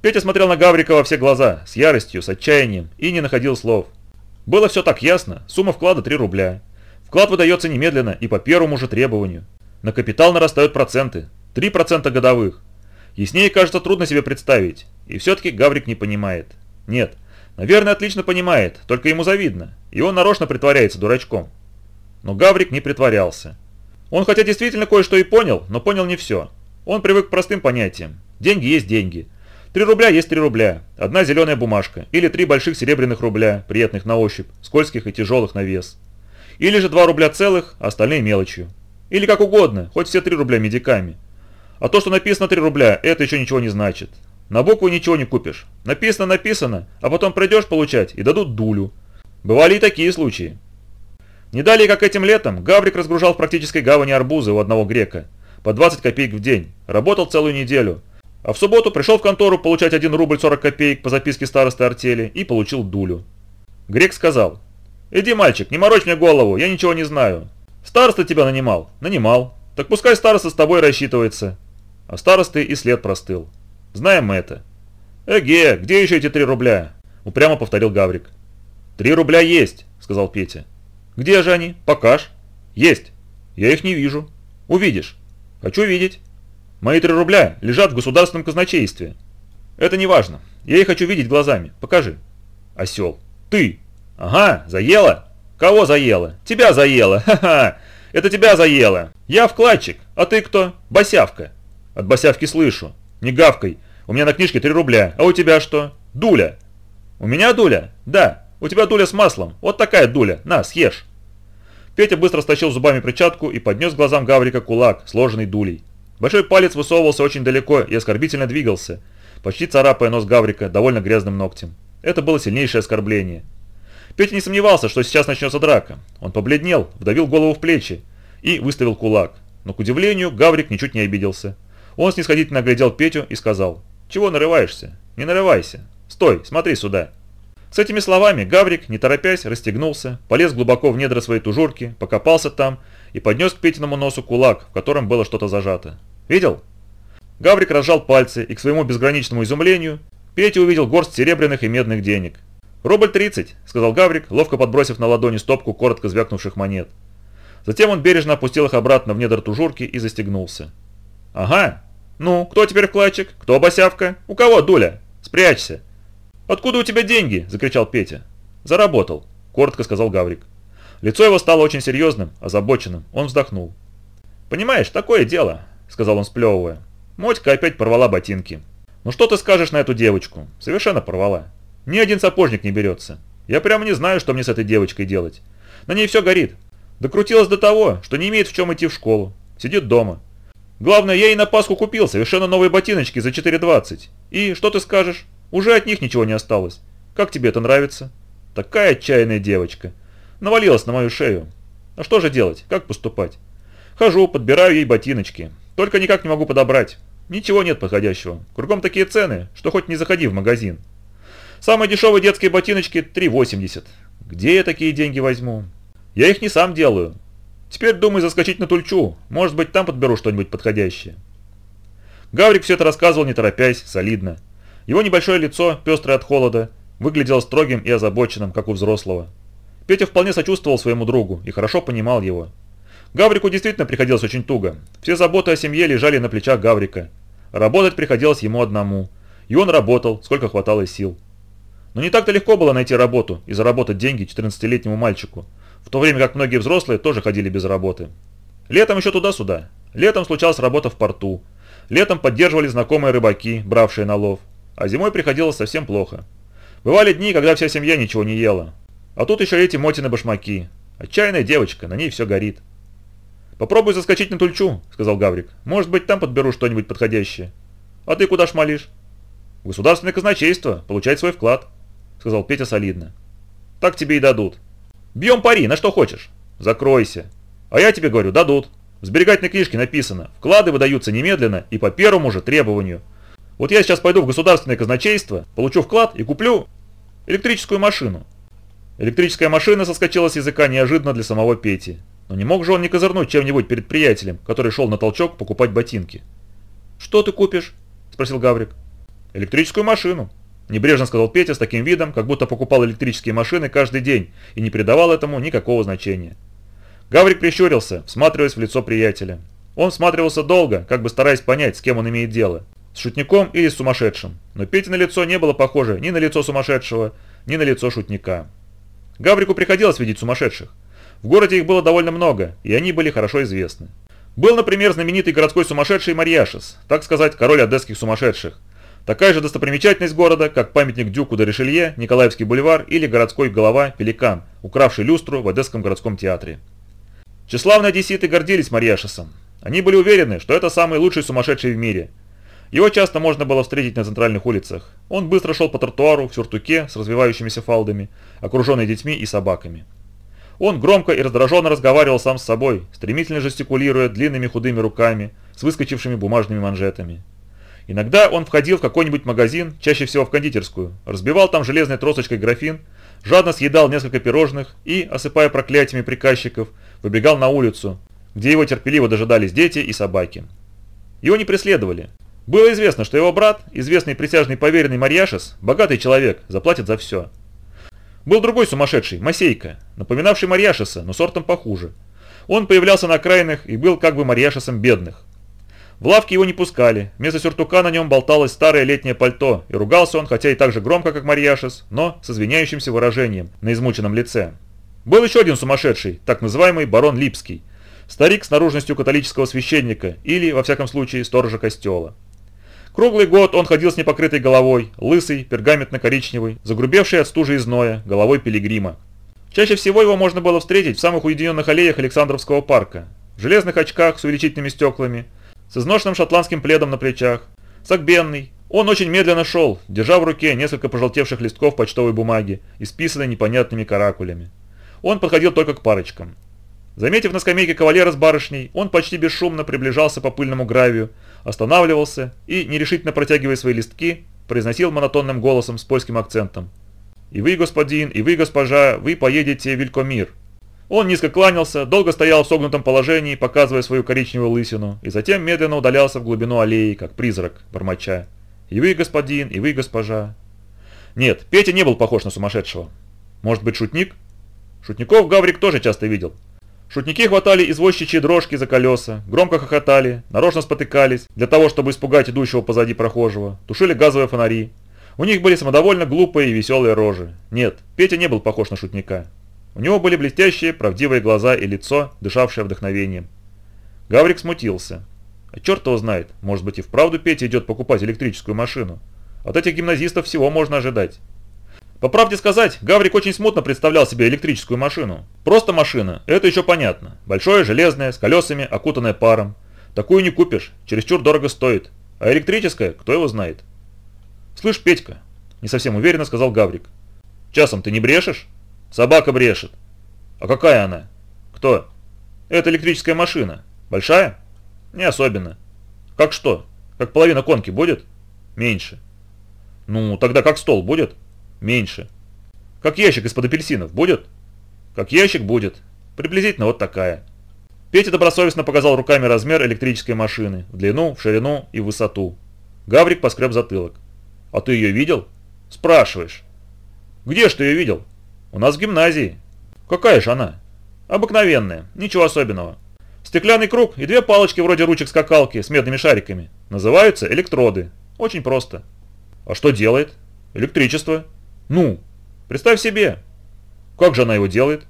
Петя смотрел на Гаврика во все глаза, с яростью, с отчаянием, и не находил слов. Было все так ясно, сумма вклада 3 рубля. Вклад выдается немедленно и по первому же требованию. На капитал нарастают проценты, 3% годовых. Яснее, кажется, трудно себе представить, и все-таки Гаврик не понимает. Нет, наверное, отлично понимает, только ему завидно, и он нарочно притворяется дурачком. Но Гаврик не притворялся. Он хотя действительно кое-что и понял, но понял не все. Он привык к простым понятиям. Деньги есть деньги, Три рубля есть три рубля, одна зеленая бумажка, или три больших серебряных рубля, приятных на ощупь, скользких и тяжелых на вес. Или же два рубля целых, а остальные мелочью. Или как угодно, хоть все три рубля медиками. А то, что написано 3 рубля, это еще ничего не значит. На букву ничего не купишь. Написано, написано, а потом придешь получать и дадут дулю. Бывали и такие случаи. Не далее, как этим летом, Гаврик разгружал в практической гавани арбузы у одного грека. По 20 копеек в день. Работал целую неделю. А в субботу пришел в контору получать 1 рубль 40 копеек по записке старосты артели и получил дулю. Грек сказал, «Иди, мальчик, не морочь мне голову, я ничего не знаю. Староста тебя нанимал?» «Нанимал. Так пускай староста с тобой рассчитывается». А старосты и след простыл. Знаем мы это. «Эге, где еще эти три рубля?» Упрямо повторил Гаврик. «Три рубля есть», сказал Петя. «Где же они? Покаж». «Есть. Я их не вижу». «Увидишь». «Хочу видеть». Мои три рубля лежат в государственном казначействе. Это не важно. Я их хочу видеть глазами. Покажи. Осел. Ты. Ага, заела? Кого заела? Тебя заела. Ха-ха. Это тебя заела. Я вкладчик. А ты кто? Босявка. От босявки слышу. Не гавкой. У меня на книжке три рубля. А у тебя что? Дуля. У меня дуля? Да. У тебя дуля с маслом. Вот такая дуля. На, съешь. Петя быстро стащил зубами перчатку и поднес глазам Гаврика кулак, сложенный дулей. Большой палец высовывался очень далеко и оскорбительно двигался, почти царапая нос Гаврика довольно грязным ногтем. Это было сильнейшее оскорбление. Петя не сомневался, что сейчас начнется драка. Он побледнел, вдавил голову в плечи и выставил кулак. Но, к удивлению, Гаврик ничуть не обиделся. Он снисходительно оглядел Петю и сказал, «Чего нарываешься? Не нарывайся. Стой, смотри сюда». С этими словами Гаврик, не торопясь, расстегнулся, полез глубоко в недра своей тужурки, покопался там и поднес к Петиному носу кулак, в котором было что-то зажато. «Видел?» Гаврик разжал пальцы, и к своему безграничному изумлению Петя увидел горсть серебряных и медных денег. «Рубль тридцать», — сказал Гаврик, ловко подбросив на ладони стопку коротко звякнувших монет. Затем он бережно опустил их обратно в недр тужурки и застегнулся. «Ага. Ну, кто теперь вкладчик? Кто босявка? У кого дуля? Спрячься!» «Откуда у тебя деньги?» – закричал Петя. «Заработал», – коротко сказал Гаврик. Лицо его стало очень серьезным, озабоченным. Он вздохнул. «Понимаешь, такое дело», – сказал он сплевывая. Мотька опять порвала ботинки. «Ну что ты скажешь на эту девочку? Совершенно порвала. Ни один сапожник не берется. Я прямо не знаю, что мне с этой девочкой делать. На ней все горит. Докрутилась до того, что не имеет в чем идти в школу. Сидит дома. Главное, я ей на Пасху купил совершенно новые ботиночки за 4,20. И что ты скажешь? Уже от них ничего не осталось. Как тебе это нравится? Такая отчаянная девочка. Навалилась на мою шею. А что же делать? Как поступать? Хожу, подбираю ей ботиночки. Только никак не могу подобрать. Ничего нет подходящего. Кругом такие цены, что хоть не заходи в магазин. Самые дешевые детские ботиночки 3,80. Где я такие деньги возьму? Я их не сам делаю. Теперь думаю заскочить на Тульчу. Может быть, там подберу что-нибудь подходящее. Гаврик все это рассказывал не торопясь, солидно. Его небольшое лицо, пестрое от холода, выглядело строгим и озабоченным, как у взрослого. Петя вполне сочувствовал своему другу и хорошо понимал его. Гаврику действительно приходилось очень туго. Все заботы о семье лежали на плечах Гаврика. Работать приходилось ему одному. И он работал, сколько хватало сил. Но не так-то легко было найти работу и заработать деньги 14-летнему мальчику, в то время как многие взрослые тоже ходили без работы. Летом еще туда-сюда. Летом случалась работа в порту. Летом поддерживали знакомые рыбаки, бравшие на лов. А зимой приходилось совсем плохо. Бывали дни, когда вся семья ничего не ела. А тут еще эти мотины башмаки. Отчаянная девочка, на ней все горит. «Попробуй заскочить на Тульчу», — сказал Гаврик. «Может быть, там подберу что-нибудь подходящее». «А ты куда шмалишь?» «Государственное казначейство, получать свой вклад», — сказал Петя солидно. «Так тебе и дадут». «Бьем пари, на что хочешь». «Закройся». «А я тебе говорю, дадут. В сберегательной книжке написано, вклады выдаются немедленно и по первому же требованию. Вот я сейчас пойду в государственное казначейство, получу вклад и куплю электрическую машину». Электрическая машина соскочила с языка неожиданно для самого Пети. Но не мог же он не козырнуть чем-нибудь перед приятелем, который шел на толчок покупать ботинки. «Что ты купишь?» – спросил Гаврик. «Электрическую машину», – небрежно сказал Петя с таким видом, как будто покупал электрические машины каждый день и не придавал этому никакого значения. Гаврик прищурился, всматриваясь в лицо приятеля. Он всматривался долго, как бы стараясь понять, с кем он имеет дело – с шутником или с сумасшедшим. Но Пете на лицо не было похоже ни на лицо сумасшедшего, ни на лицо шутника. Гаврику приходилось видеть сумасшедших. В городе их было довольно много, и они были хорошо известны. Был, например, знаменитый городской сумасшедший Марьяшес, так сказать, король одесских сумасшедших. Такая же достопримечательность города, как памятник Дюку де Ришелье, Николаевский бульвар или городской голова Пеликан, укравший люстру в Одесском городском театре. Тщеславные одесситы гордились Марьяшесом. Они были уверены, что это самый лучший сумасшедший в мире. Его часто можно было встретить на центральных улицах. Он быстро шел по тротуару в сюртуке с развивающимися фалдами, окруженный детьми и собаками. Он громко и раздраженно разговаривал сам с собой, стремительно жестикулируя длинными худыми руками с выскочившими бумажными манжетами. Иногда он входил в какой-нибудь магазин, чаще всего в кондитерскую, разбивал там железной тросочкой графин, жадно съедал несколько пирожных и, осыпая проклятиями приказчиков, выбегал на улицу, где его терпеливо дожидались дети и собаки. Его не преследовали. Было известно, что его брат, известный присяжный поверенный Марьяшес, богатый человек, заплатит за все. Был другой сумасшедший, Масейка, напоминавший Марьяшеса, но сортом похуже. Он появлялся на окраинах и был как бы Марьяшесом бедных. В лавке его не пускали, вместо сюртука на нем болталось старое летнее пальто, и ругался он, хотя и так же громко, как Марьяшес, но с извиняющимся выражением на измученном лице. Был еще один сумасшедший, так называемый барон Липский, старик с наружностью католического священника или, во всяком случае, сторожа костела. Круглый год он ходил с непокрытой головой, лысый, пергаментно-коричневый, загрубевший от стужи и зноя, головой пилигрима. Чаще всего его можно было встретить в самых уединенных аллеях Александровского парка, в железных очках с увеличительными стеклами, с изношенным шотландским пледом на плечах, согбенный. Он очень медленно шел, держа в руке несколько пожелтевших листков почтовой бумаги, исписанной непонятными каракулями. Он подходил только к парочкам. Заметив на скамейке кавалера с барышней, он почти бесшумно приближался по пыльному гравию, останавливался и, нерешительно протягивая свои листки, произносил монотонным голосом с польским акцентом. «И вы, господин, и вы, госпожа, вы поедете в Вилькомир». Он низко кланялся, долго стоял в согнутом положении, показывая свою коричневую лысину, и затем медленно удалялся в глубину аллеи, как призрак, бормоча. «И вы, господин, и вы, госпожа». Нет, Петя не был похож на сумасшедшего. Может быть, шутник? Шутников Гаврик тоже часто видел. Шутники хватали извозчичьи дрожки за колеса, громко хохотали, нарочно спотыкались, для того, чтобы испугать идущего позади прохожего, тушили газовые фонари. У них были самодовольно глупые и веселые рожи. Нет, Петя не был похож на шутника. У него были блестящие, правдивые глаза и лицо, дышавшее вдохновением. Гаврик смутился. А черт его знает, может быть и вправду Петя идет покупать электрическую машину. От этих гимназистов всего можно ожидать. По правде сказать, Гаврик очень смутно представлял себе электрическую машину. Просто машина, это еще понятно. Большое, железное, с колесами, окутанное паром. Такую не купишь, чересчур дорого стоит. А электрическая, кто его знает? «Слышь, Петька», – не совсем уверенно сказал Гаврик. «Часом ты не брешешь?» «Собака брешет». «А какая она?» «Кто?» «Это электрическая машина. Большая?» «Не особенно». «Как что? Как половина конки будет?» «Меньше». «Ну, тогда как стол будет?» Меньше. Как ящик из-под апельсинов будет? Как ящик будет. Приблизительно вот такая. Петя добросовестно показал руками размер электрической машины. В длину, в ширину и в высоту. Гаврик поскреб затылок. А ты ее видел? Спрашиваешь. Где ж ты ее видел? У нас в гимназии. Какая же она? Обыкновенная, ничего особенного. Стеклянный круг и две палочки вроде ручек скакалки с медными шариками. Называются электроды. Очень просто. А что делает? Электричество. Ну, представь себе. Как же она его делает?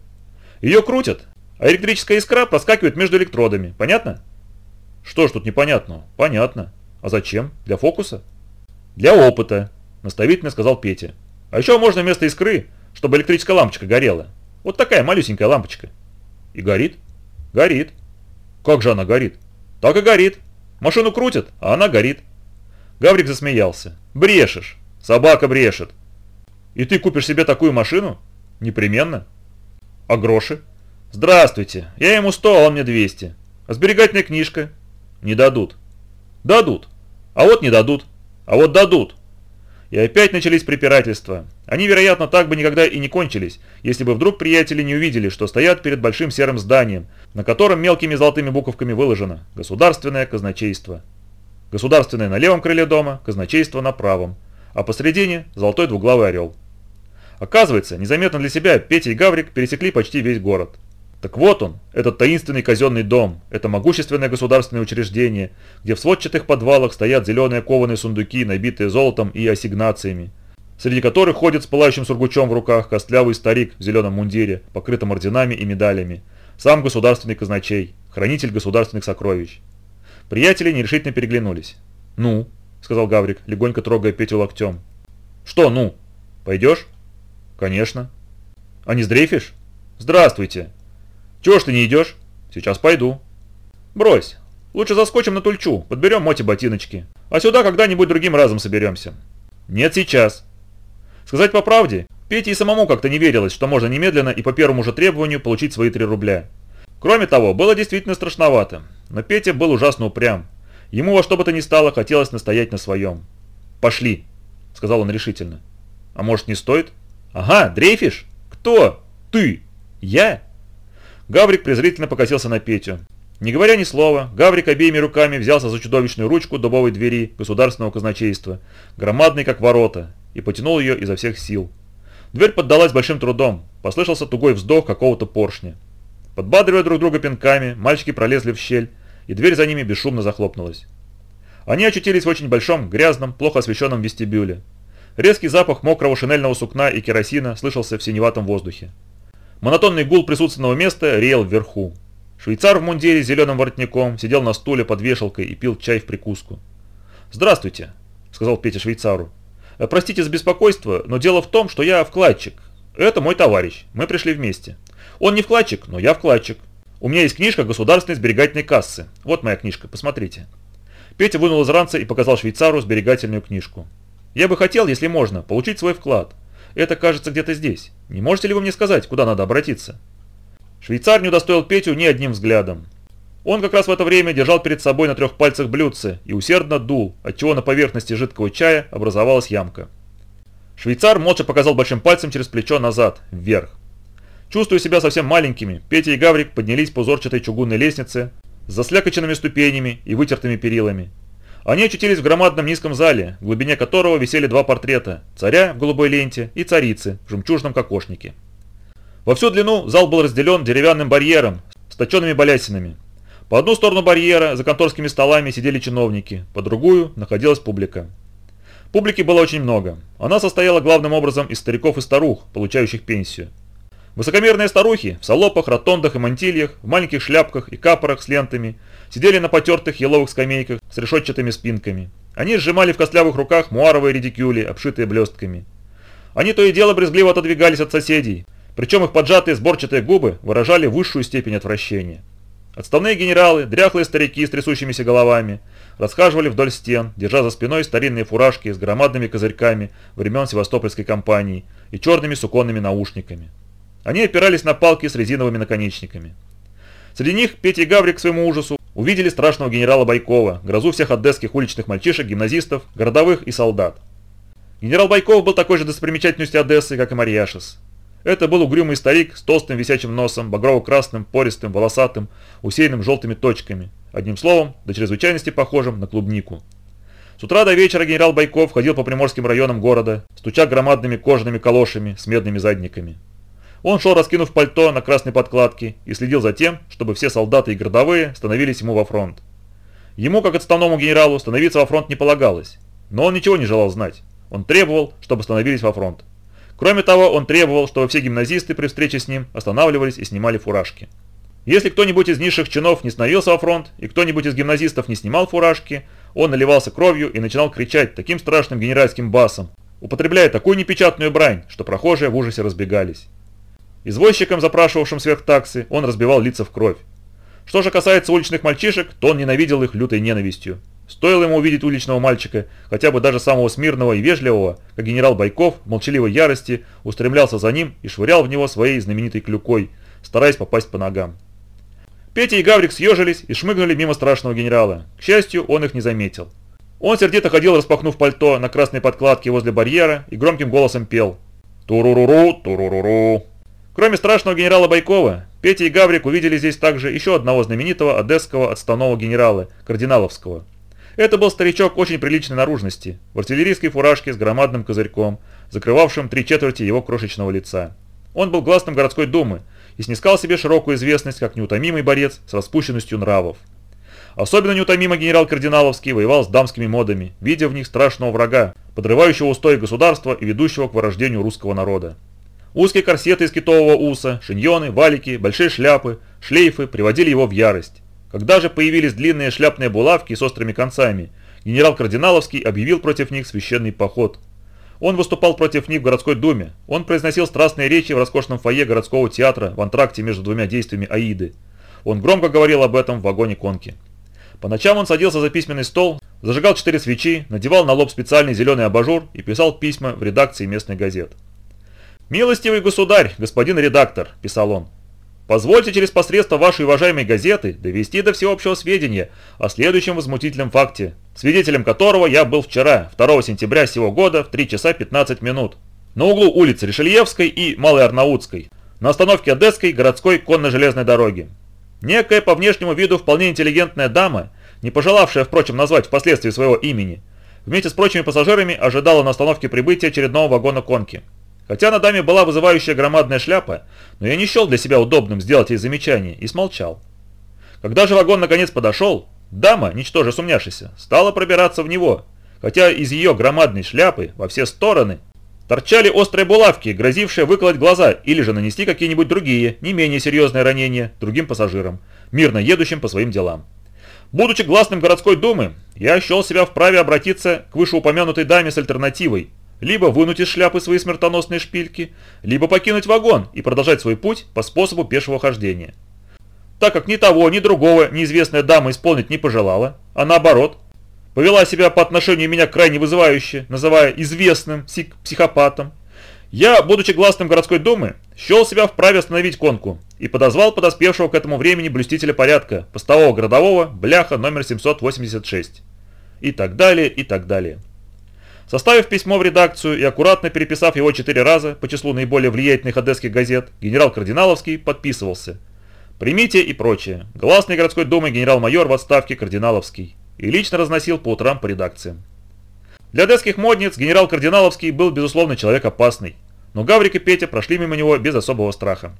Ее крутят, а электрическая искра проскакивает между электродами. Понятно? Что ж тут непонятного? Понятно. А зачем? Для фокуса? Для опыта, наставительно сказал Петя. А еще можно вместо искры, чтобы электрическая лампочка горела. Вот такая малюсенькая лампочка. И горит? Горит. Как же она горит? Так и горит. Машину крутят, а она горит. Гаврик засмеялся. Брешешь. Собака брешет. И ты купишь себе такую машину? Непременно. А гроши? Здравствуйте. Я ему 100, а он мне 200. А сберегательная книжка? Не дадут. Дадут. А вот не дадут. А вот дадут. И опять начались препирательства. Они, вероятно, так бы никогда и не кончились, если бы вдруг приятели не увидели, что стоят перед большим серым зданием, на котором мелкими золотыми буковками выложено «Государственное казначейство». Государственное на левом крыле дома, казначейство на правом, а посередине золотой двуглавый орел. Оказывается, незаметно для себя Петя и Гаврик пересекли почти весь город. Так вот он, этот таинственный казенный дом, это могущественное государственное учреждение, где в сводчатых подвалах стоят зеленые кованые сундуки, набитые золотом и ассигнациями, среди которых ходит с пылающим сургучом в руках костлявый старик в зеленом мундире, покрытым орденами и медалями, сам государственный казначей, хранитель государственных сокровищ. Приятели нерешительно переглянулись. «Ну?» – сказал Гаврик, легонько трогая Петю локтем. «Что «ну»? Пойдешь?» «Конечно». «А не сдрейфишь?» «Здравствуйте!» «Чего ж ты не идешь?» «Сейчас пойду». «Брось. Лучше заскочим на тульчу, подберем моти ботиночки. А сюда когда-нибудь другим разом соберемся». «Нет, сейчас». Сказать по правде, Пете и самому как-то не верилось, что можно немедленно и по первому же требованию получить свои три рубля. Кроме того, было действительно страшновато. Но Петя был ужасно упрям. Ему во что бы то ни стало хотелось настоять на своем. «Пошли», — сказал он решительно. «А может не стоит?» «Ага, дрейфишь? Кто? Ты? Я?» Гаврик презрительно покосился на Петю. Не говоря ни слова, Гаврик обеими руками взялся за чудовищную ручку дубовой двери государственного казначейства, громадной как ворота, и потянул ее изо всех сил. Дверь поддалась большим трудом, послышался тугой вздох какого-то поршня. Подбадривая друг друга пинками, мальчики пролезли в щель, и дверь за ними бесшумно захлопнулась. Они очутились в очень большом, грязном, плохо освещенном вестибюле. Резкий запах мокрого шинельного сукна и керосина слышался в синеватом воздухе. Монотонный гул присутственного места реял вверху. Швейцар в мундире с зеленым воротником сидел на стуле под вешалкой и пил чай в прикуску. «Здравствуйте», — сказал Петя швейцару. «Э, «Простите за беспокойство, но дело в том, что я вкладчик. Это мой товарищ, мы пришли вместе. Он не вкладчик, но я вкладчик. У меня есть книжка государственной сберегательной кассы. Вот моя книжка, посмотрите». Петя вынул из ранца и показал швейцару сберегательную книжку. «Я бы хотел, если можно, получить свой вклад. Это, кажется, где-то здесь. Не можете ли вы мне сказать, куда надо обратиться?» Швейцар не удостоил Петю ни одним взглядом. Он как раз в это время держал перед собой на трех пальцах блюдце и усердно дул, отчего на поверхности жидкого чая образовалась ямка. Швейцар молча показал большим пальцем через плечо назад, вверх. Чувствуя себя совсем маленькими, Петя и Гаврик поднялись по узорчатой чугунной лестнице с заслякоченными ступенями и вытертыми перилами. Они очутились в громадном низком зале, в глубине которого висели два портрета – царя в голубой ленте и царицы в жемчужном кокошнике. Во всю длину зал был разделен деревянным барьером с точенными балясинами. По одну сторону барьера за конторскими столами сидели чиновники, по другую находилась публика. Публики было очень много. Она состояла главным образом из стариков и старух, получающих пенсию. Высокомерные старухи в салопах, ротондах и мантильях, в маленьких шляпках и капорах с лентами – сидели на потертых еловых скамейках с решетчатыми спинками. Они сжимали в костлявых руках муаровые редикюли, обшитые блестками. Они то и дело брезгливо отодвигались от соседей, причем их поджатые сборчатые губы выражали высшую степень отвращения. Отставные генералы, дряхлые старики с трясущимися головами, расхаживали вдоль стен, держа за спиной старинные фуражки с громадными козырьками времен Севастопольской кампании и черными суконными наушниками. Они опирались на палки с резиновыми наконечниками. Среди них Петя Гаврик к своему ужасу увидели страшного генерала Байкова, грозу всех одесских уличных мальчишек, гимназистов, городовых и солдат. Генерал Байков был такой же достопримечательностью Одессы, как и Марьяшес. Это был угрюмый старик с толстым висячим носом, багрово-красным, пористым, волосатым, усеянным желтыми точками. Одним словом, до чрезвычайности похожим на клубнику. С утра до вечера генерал Байков ходил по приморским районам города, стуча громадными кожаными калошами с медными задниками. Он шел, раскинув пальто на красной подкладке, и следил за тем, чтобы все солдаты и городовые становились ему во фронт. Ему, как отставному генералу, становиться во фронт не полагалось, но он ничего не желал знать. Он требовал, чтобы становились во фронт. Кроме того, он требовал, чтобы все гимназисты при встрече с ним останавливались и снимали фуражки. Если кто-нибудь из низших чинов не становился во фронт, и кто-нибудь из гимназистов не снимал фуражки, он наливался кровью и начинал кричать таким страшным генеральским басом, употребляя такую непечатную брань, что прохожие в ужасе разбегались. Извозчикам, запрашивавшим сверхтаксы, он разбивал лица в кровь. Что же касается уличных мальчишек, то он ненавидел их лютой ненавистью. Стоило ему увидеть уличного мальчика, хотя бы даже самого смирного и вежливого, как генерал Байков в молчаливой ярости устремлялся за ним и швырял в него своей знаменитой клюкой, стараясь попасть по ногам. Петя и Гаврик съежились и шмыгнули мимо страшного генерала. К счастью, он их не заметил. Он сердито ходил, распахнув пальто на красной подкладке возле барьера и громким голосом пел «Туруруру, туруруру». Кроме страшного генерала Байкова, Петя и Гаврик увидели здесь также еще одного знаменитого одесского отставного генерала, Кардиналовского. Это был старичок очень приличной наружности, в артиллерийской фуражке с громадным козырьком, закрывавшим три четверти его крошечного лица. Он был гласным городской думы и снискал себе широкую известность как неутомимый борец с распущенностью нравов. Особенно неутомимо генерал Кардиналовский воевал с дамскими модами, видя в них страшного врага, подрывающего устои государства и ведущего к вырождению русского народа. Узкие корсеты из китового уса, шиньоны, валики, большие шляпы, шлейфы приводили его в ярость. Когда же появились длинные шляпные булавки с острыми концами, генерал Кардиналовский объявил против них священный поход. Он выступал против них в городской думе, он произносил страстные речи в роскошном фойе городского театра в антракте между двумя действиями Аиды. Он громко говорил об этом в вагоне конки. По ночам он садился за письменный стол, зажигал четыре свечи, надевал на лоб специальный зеленый абажур и писал письма в редакции местных газет. «Милостивый государь, господин редактор», – писал он, – «позвольте через посредство вашей уважаемой газеты довести до всеобщего сведения о следующем возмутительном факте, свидетелем которого я был вчера, 2 сентября сего года в 3 часа 15 минут, на углу улиц Ришельевской и Малой Арнаутской, на остановке Одесской городской конно-железной дороги. Некая по внешнему виду вполне интеллигентная дама, не пожелавшая, впрочем, назвать впоследствии своего имени, вместе с прочими пассажирами ожидала на остановке прибытия очередного вагона конки. Хотя на даме была вызывающая громадная шляпа, но я не счел для себя удобным сделать ей замечание и смолчал. Когда же вагон наконец подошел, дама, ничтоже сумняшися, стала пробираться в него, хотя из ее громадной шляпы во все стороны торчали острые булавки, грозившие выколоть глаза или же нанести какие-нибудь другие, не менее серьезные ранения другим пассажирам, мирно едущим по своим делам. Будучи гласным городской думы, я счел себя вправе обратиться к вышеупомянутой даме с альтернативой, либо вынуть из шляпы свои смертоносные шпильки, либо покинуть вагон и продолжать свой путь по способу пешего хождения. Так как ни того, ни другого неизвестная дама исполнить не пожелала, а наоборот, повела себя по отношению меня крайне вызывающе, называя известным псих психопатом, я, будучи гласным городской думы, счел себя вправе остановить конку и подозвал подоспевшего к этому времени блюстителя порядка, постового городового, бляха номер 786. И так далее, и так далее. Составив письмо в редакцию и аккуратно переписав его четыре раза по числу наиболее влиятельных одесских газет, генерал Кардиналовский подписывался. «Примите» и прочее. Гласный городской думы генерал-майор в отставке Кардиналовский. И лично разносил по утрам по редакциям. Для одесских модниц генерал Кардиналовский был, безусловно, человек опасный. Но Гаврик и Петя прошли мимо него без особого страха.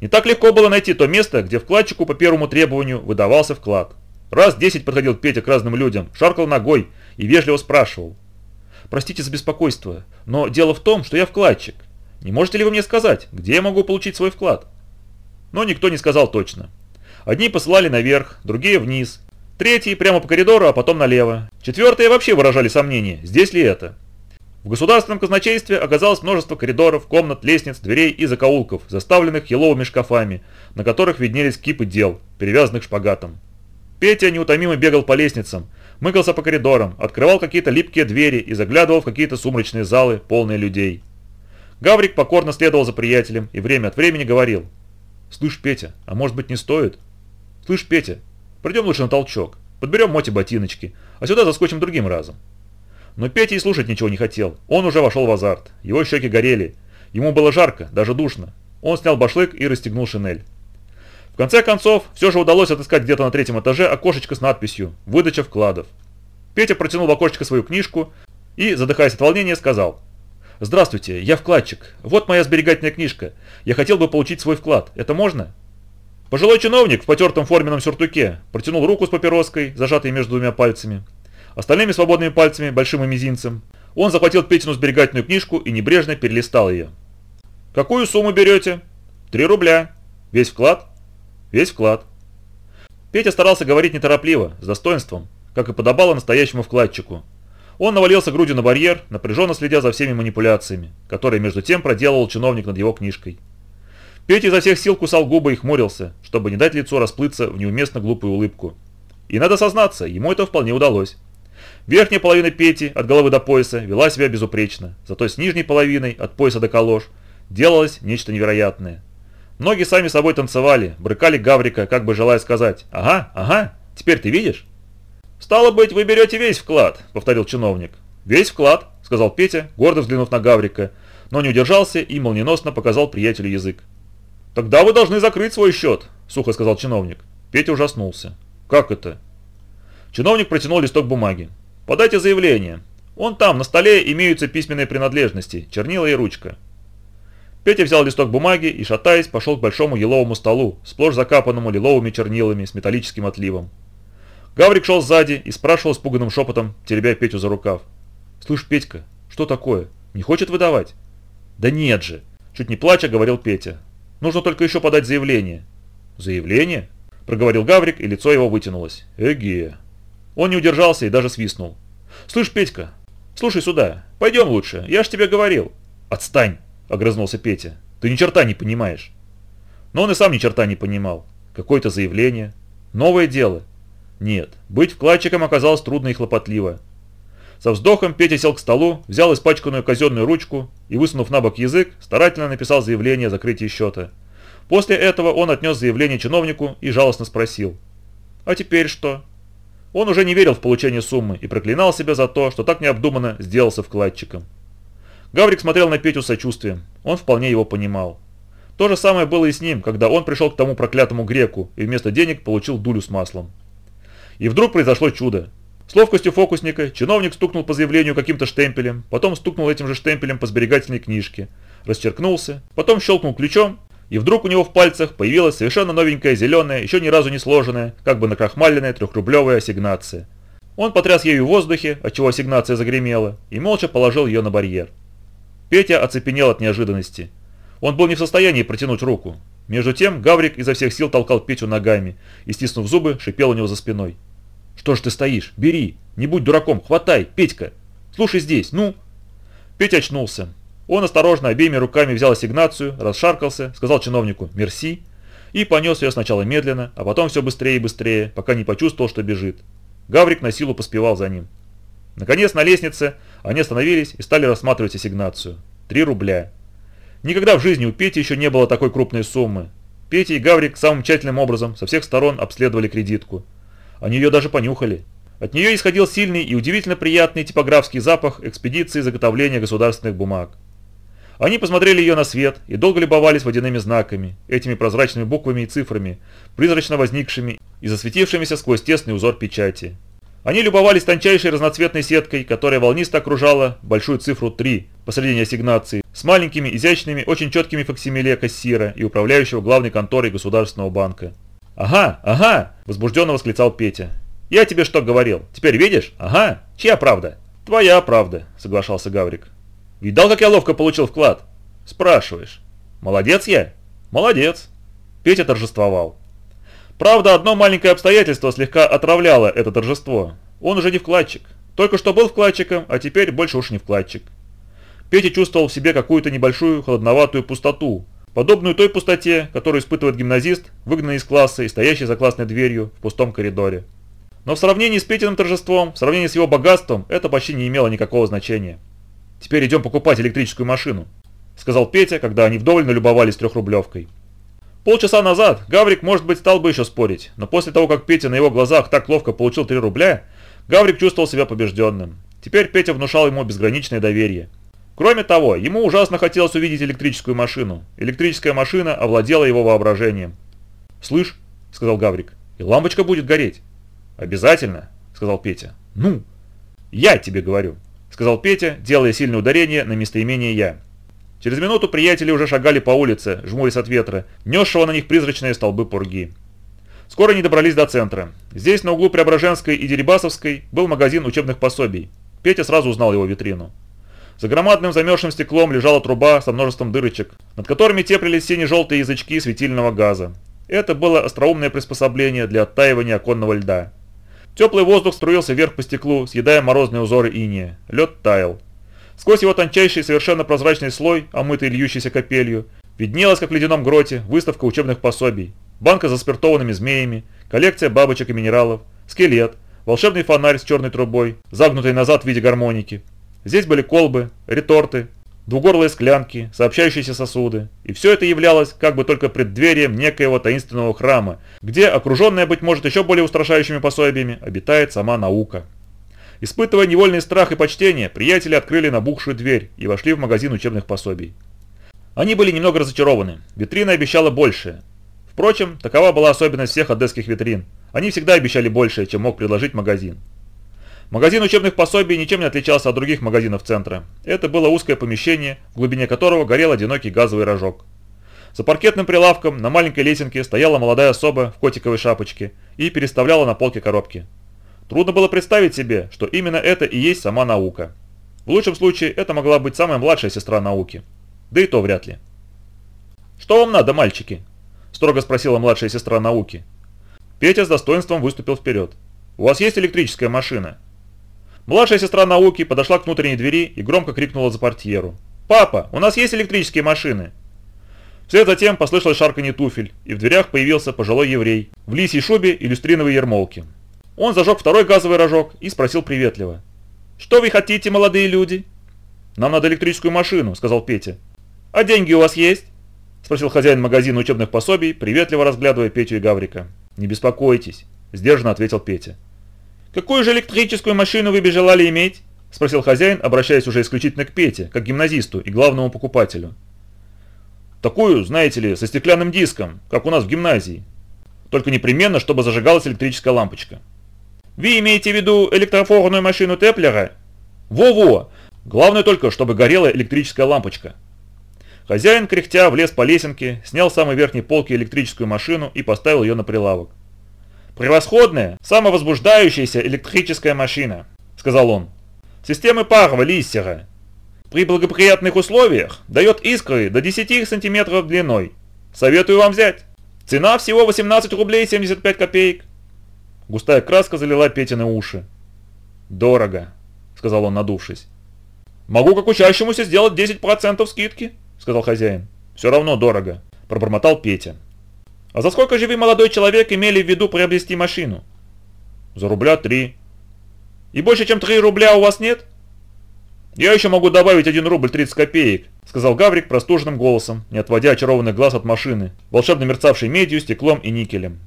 Не так легко было найти то место, где вкладчику по первому требованию выдавался вклад. Раз десять подходил Петя к разным людям, шаркал ногой и вежливо спрашивал – Простите за беспокойство, но дело в том, что я вкладчик. Не можете ли вы мне сказать, где я могу получить свой вклад? Но никто не сказал точно. Одни посылали наверх, другие вниз, третьи прямо по коридору, а потом налево. Четвертые вообще выражали сомнения, здесь ли это. В государственном казначействе оказалось множество коридоров, комнат, лестниц, дверей и закоулков, заставленных еловыми шкафами, на которых виднелись кипы дел, перевязанных шпагатом. Петя неутомимо бегал по лестницам, мыкался по коридорам, открывал какие-то липкие двери и заглядывал в какие-то сумрачные залы, полные людей. Гаврик покорно следовал за приятелем и время от времени говорил. «Слышь, Петя, а может быть не стоит?» «Слышь, Петя, придем лучше на толчок, подберем Моте ботиночки, а сюда заскочим другим разом». Но Петя и слушать ничего не хотел, он уже вошел в азарт, его щеки горели, ему было жарко, даже душно. Он снял башлык и расстегнул шинель. Конце концов, все же удалось отыскать где-то на третьем этаже окошечко с надписью «Выдача вкладов». Петя протянул в окошечко свою книжку и, задыхаясь от волнения, сказал «Здравствуйте, я вкладчик. Вот моя сберегательная книжка. Я хотел бы получить свой вклад. Это можно?» Пожилой чиновник в потертом форменном сюртуке протянул руку с папироской, зажатой между двумя пальцами. Остальными свободными пальцами, большим и мизинцем, Он захватил Петину сберегательную книжку и небрежно перелистал ее. «Какую сумму берете?» «Три рубля». «Весь вклад?» «Весь вклад». Петя старался говорить неторопливо, с достоинством, как и подобало настоящему вкладчику. Он навалился грудью на барьер, напряженно следя за всеми манипуляциями, которые между тем проделывал чиновник над его книжкой. Петя изо всех сил кусал губы и хмурился, чтобы не дать лицу расплыться в неуместно глупую улыбку. И надо сознаться, ему это вполне удалось. Верхняя половина Пети, от головы до пояса, вела себя безупречно, зато с нижней половиной, от пояса до колош, делалось нечто невероятное. Ноги сами собой танцевали, брыкали Гаврика, как бы желая сказать «Ага, ага, теперь ты видишь?» «Стало быть, вы берете весь вклад», — повторил чиновник. «Весь вклад», — сказал Петя, гордо взглянув на Гаврика, но не удержался и молниеносно показал приятелю язык. «Тогда вы должны закрыть свой счет», – сухо сказал чиновник. Петя ужаснулся. «Как это?» Чиновник протянул листок бумаги. «Подайте заявление. Он там, на столе, имеются письменные принадлежности, чернила и ручка». Петя взял листок бумаги и, шатаясь, пошел к большому еловому столу, сплошь закапанному лиловыми чернилами с металлическим отливом. Гаврик шел сзади и спрашивал испуганным шепотом, теребя Петю за рукав. «Слышь, Петька, что такое? Не хочет выдавать?» «Да нет же!» Чуть не плача, говорил Петя. Нужно только еще подать заявление». «Заявление?» – проговорил Гаврик, и лицо его вытянулось. «Эге». Он не удержался и даже свистнул. «Слышь, Петька, слушай сюда, пойдем лучше, я ж тебе говорил». «Отстань!» – огрызнулся Петя. «Ты ни черта не понимаешь». Но он и сам ни черта не понимал. Какое-то заявление. Новое дело. Нет, быть вкладчиком оказалось трудно и хлопотливо. Со вздохом Петя сел к столу, взял испачканную казенную ручку и, высунув на бок язык, старательно написал заявление о закрытии счета. После этого он отнес заявление чиновнику и жалостно спросил. «А теперь что?» Он уже не верил в получение суммы и проклинал себя за то, что так необдуманно сделался вкладчиком. Гаврик смотрел на Петю сочувствием. Он вполне его понимал. То же самое было и с ним, когда он пришел к тому проклятому греку и вместо денег получил дулю с маслом. И вдруг произошло чудо. С ловкостью фокусника чиновник стукнул по заявлению каким-то штемпелем, потом стукнул этим же штемпелем по сберегательной книжке, расчеркнулся, потом щелкнул ключом, и вдруг у него в пальцах появилась совершенно новенькая зеленая, еще ни разу не сложенная, как бы накрахмаленная трехрублевая ассигнация. Он потряс ею в воздухе, отчего ассигнация загремела, и молча положил ее на барьер. Петя оцепенел от неожиданности. Он был не в состоянии протянуть руку. Между тем Гаврик изо всех сил толкал Петю ногами и, стиснув зубы, шипел у него за спиной. «Что ж ты стоишь? Бери! Не будь дураком! Хватай, Петька! Слушай здесь, ну!» Петя очнулся. Он осторожно обеими руками взял ассигнацию, расшаркался, сказал чиновнику «мерси» и понес ее сначала медленно, а потом все быстрее и быстрее, пока не почувствовал, что бежит. Гаврик на силу поспевал за ним. Наконец на лестнице они остановились и стали рассматривать ассигнацию. Три рубля. Никогда в жизни у Пети еще не было такой крупной суммы. Петя и Гаврик самым тщательным образом со всех сторон обследовали кредитку. Они ее даже понюхали. От нее исходил сильный и удивительно приятный типографский запах экспедиции заготовления государственных бумаг. Они посмотрели ее на свет и долго любовались водяными знаками, этими прозрачными буквами и цифрами, призрачно возникшими и засветившимися сквозь тесный узор печати. Они любовались тончайшей разноцветной сеткой, которая волнисто окружала большую цифру 3 посредине ассигнации, с маленькими, изящными, очень четкими факсимиле кассира и управляющего главной конторой Государственного банка. «Ага, ага!» – возбужденно восклицал Петя. «Я тебе что говорил? Теперь видишь? Ага! Чья правда?» «Твоя правда», – соглашался Гаврик. «Видал, как я ловко получил вклад?» «Спрашиваешь». «Молодец я?» «Молодец». Петя торжествовал. Правда, одно маленькое обстоятельство слегка отравляло это торжество. Он уже не вкладчик. Только что был вкладчиком, а теперь больше уж не вкладчик. Петя чувствовал в себе какую-то небольшую холодноватую пустоту, подобную той пустоте, которую испытывает гимназист, выгнанный из класса и стоящий за классной дверью в пустом коридоре. Но в сравнении с Петиным торжеством, в сравнении с его богатством, это почти не имело никакого значения. «Теперь идем покупать электрическую машину», – сказал Петя, когда они вдоволь налюбовались трехрублевкой. Полчаса назад Гаврик, может быть, стал бы еще спорить, но после того, как Петя на его глазах так ловко получил 3 рубля, Гаврик чувствовал себя побежденным. Теперь Петя внушал ему безграничное доверие. Кроме того, ему ужасно хотелось увидеть электрическую машину. Электрическая машина овладела его воображением. «Слышь», — сказал Гаврик, — «и лампочка будет гореть». «Обязательно», — сказал Петя. «Ну?» «Я тебе говорю», — сказал Петя, делая сильное ударение на местоимение «я». Через минуту приятели уже шагали по улице, жмурясь от ветра, несшего на них призрачные столбы пурги. Скоро они добрались до центра. Здесь, на углу Преображенской и Дерибасовской, был магазин учебных пособий. Петя сразу узнал его витрину. За громадным замерзшим стеклом лежала труба со множеством дырочек, над которыми теплились сине-желтые язычки светильного газа. Это было остроумное приспособление для оттаивания оконного льда. Теплый воздух струился вверх по стеклу, съедая морозные узоры иния. Лед таял. Сквозь его тончайший, совершенно прозрачный слой, омытый льющейся капелью, виднелась, как в ледяном гроте, выставка учебных пособий. Банка с заспиртованными змеями, коллекция бабочек и минералов, скелет, волшебный фонарь с черной трубой, загнутый назад в виде гармоники, Здесь были колбы, реторты, двугорлые склянки, сообщающиеся сосуды. И все это являлось как бы только преддверием некоего таинственного храма, где, окруженная, быть может, еще более устрашающими пособиями, обитает сама наука. Испытывая невольный страх и почтение, приятели открыли набухшую дверь и вошли в магазин учебных пособий. Они были немного разочарованы, витрина обещала большее. Впрочем, такова была особенность всех одесских витрин. Они всегда обещали большее, чем мог предложить магазин. Магазин учебных пособий ничем не отличался от других магазинов центра. Это было узкое помещение, в глубине которого горел одинокий газовый рожок. За паркетным прилавком на маленькой лесенке стояла молодая особа в котиковой шапочке и переставляла на полке коробки. Трудно было представить себе, что именно это и есть сама наука. В лучшем случае это могла быть самая младшая сестра науки. Да и то вряд ли. «Что вам надо, мальчики?» – строго спросила младшая сестра науки. Петя с достоинством выступил вперед. «У вас есть электрическая машина?» Младшая сестра науки подошла к внутренней двери и громко крикнула за портьеру. «Папа, у нас есть электрические машины!» Вслед за тем послышалось шарканье туфель, и в дверях появился пожилой еврей в лисьей шубе и люстриновой ермолке. Он зажег второй газовый рожок и спросил приветливо. «Что вы хотите, молодые люди?» «Нам надо электрическую машину», — сказал Петя. «А деньги у вас есть?» — спросил хозяин магазина учебных пособий, приветливо разглядывая Петю и Гаврика. «Не беспокойтесь», — сдержанно ответил Петя. «Какую же электрическую машину вы бы желали иметь?» – спросил хозяин, обращаясь уже исключительно к Пете, как гимназисту и главному покупателю. «Такую, знаете ли, со стеклянным диском, как у нас в гимназии. Только непременно, чтобы зажигалась электрическая лампочка». «Вы имеете в виду электрофорную машину Теплера?» «Во-во! Главное только, чтобы горела электрическая лампочка». Хозяин, кряхтя, влез по лесенке, снял с самой верхней полки электрическую машину и поставил ее на прилавок. «Превосходная, самовозбуждающаяся электрическая машина», – сказал он. «Системы парова Лиссера. При благоприятных условиях дает искры до 10 сантиметров длиной. Советую вам взять. Цена всего 18 рублей 75 копеек». Густая краска залила Петины уши. «Дорого», – сказал он, надувшись. «Могу как учащемуся сделать 10% скидки», – сказал хозяин. «Все равно дорого», – пробормотал Петя. А за сколько же вы, молодой человек, имели в виду приобрести машину? За рубля три. И больше, чем три рубля у вас нет? Я еще могу добавить один рубль 30 копеек, сказал Гаврик простуженным голосом, не отводя очарованных глаз от машины, волшебно мерцавшей медью, стеклом и никелем.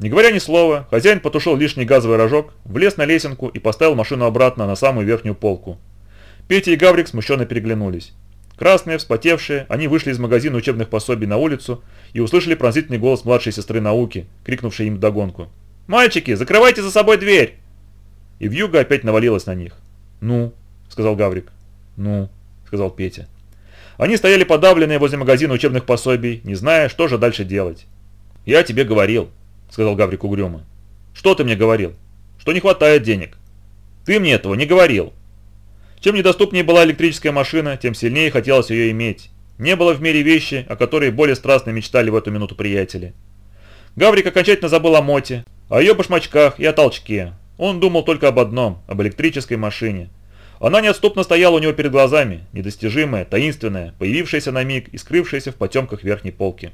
Не говоря ни слова, хозяин потушил лишний газовый рожок, влез на лесенку и поставил машину обратно на самую верхнюю полку. Петя и Гаврик смущенно переглянулись. Красные, вспотевшие, они вышли из магазина учебных пособий на улицу и услышали пронзительный голос младшей сестры науки, крикнувшей им вдогонку. «Мальчики, закрывайте за собой дверь!» И вьюга опять навалилась на них. «Ну?» – сказал Гаврик. «Ну?» – сказал Петя. Они стояли подавленные возле магазина учебных пособий, не зная, что же дальше делать. «Я тебе говорил», – сказал Гаврик угрюмо. «Что ты мне говорил? Что не хватает денег?» «Ты мне этого не говорил», чем недоступнее была электрическая машина, тем сильнее хотелось ее иметь. Не было в мире вещи, о которой более страстно мечтали в эту минуту приятели. Гаврик окончательно забыл о моте, о ее башмачках и о толчке. Он думал только об одном, об электрической машине. Она неотступно стояла у него перед глазами, недостижимая, таинственная, появившаяся на миг и скрывшаяся в потемках верхней полки.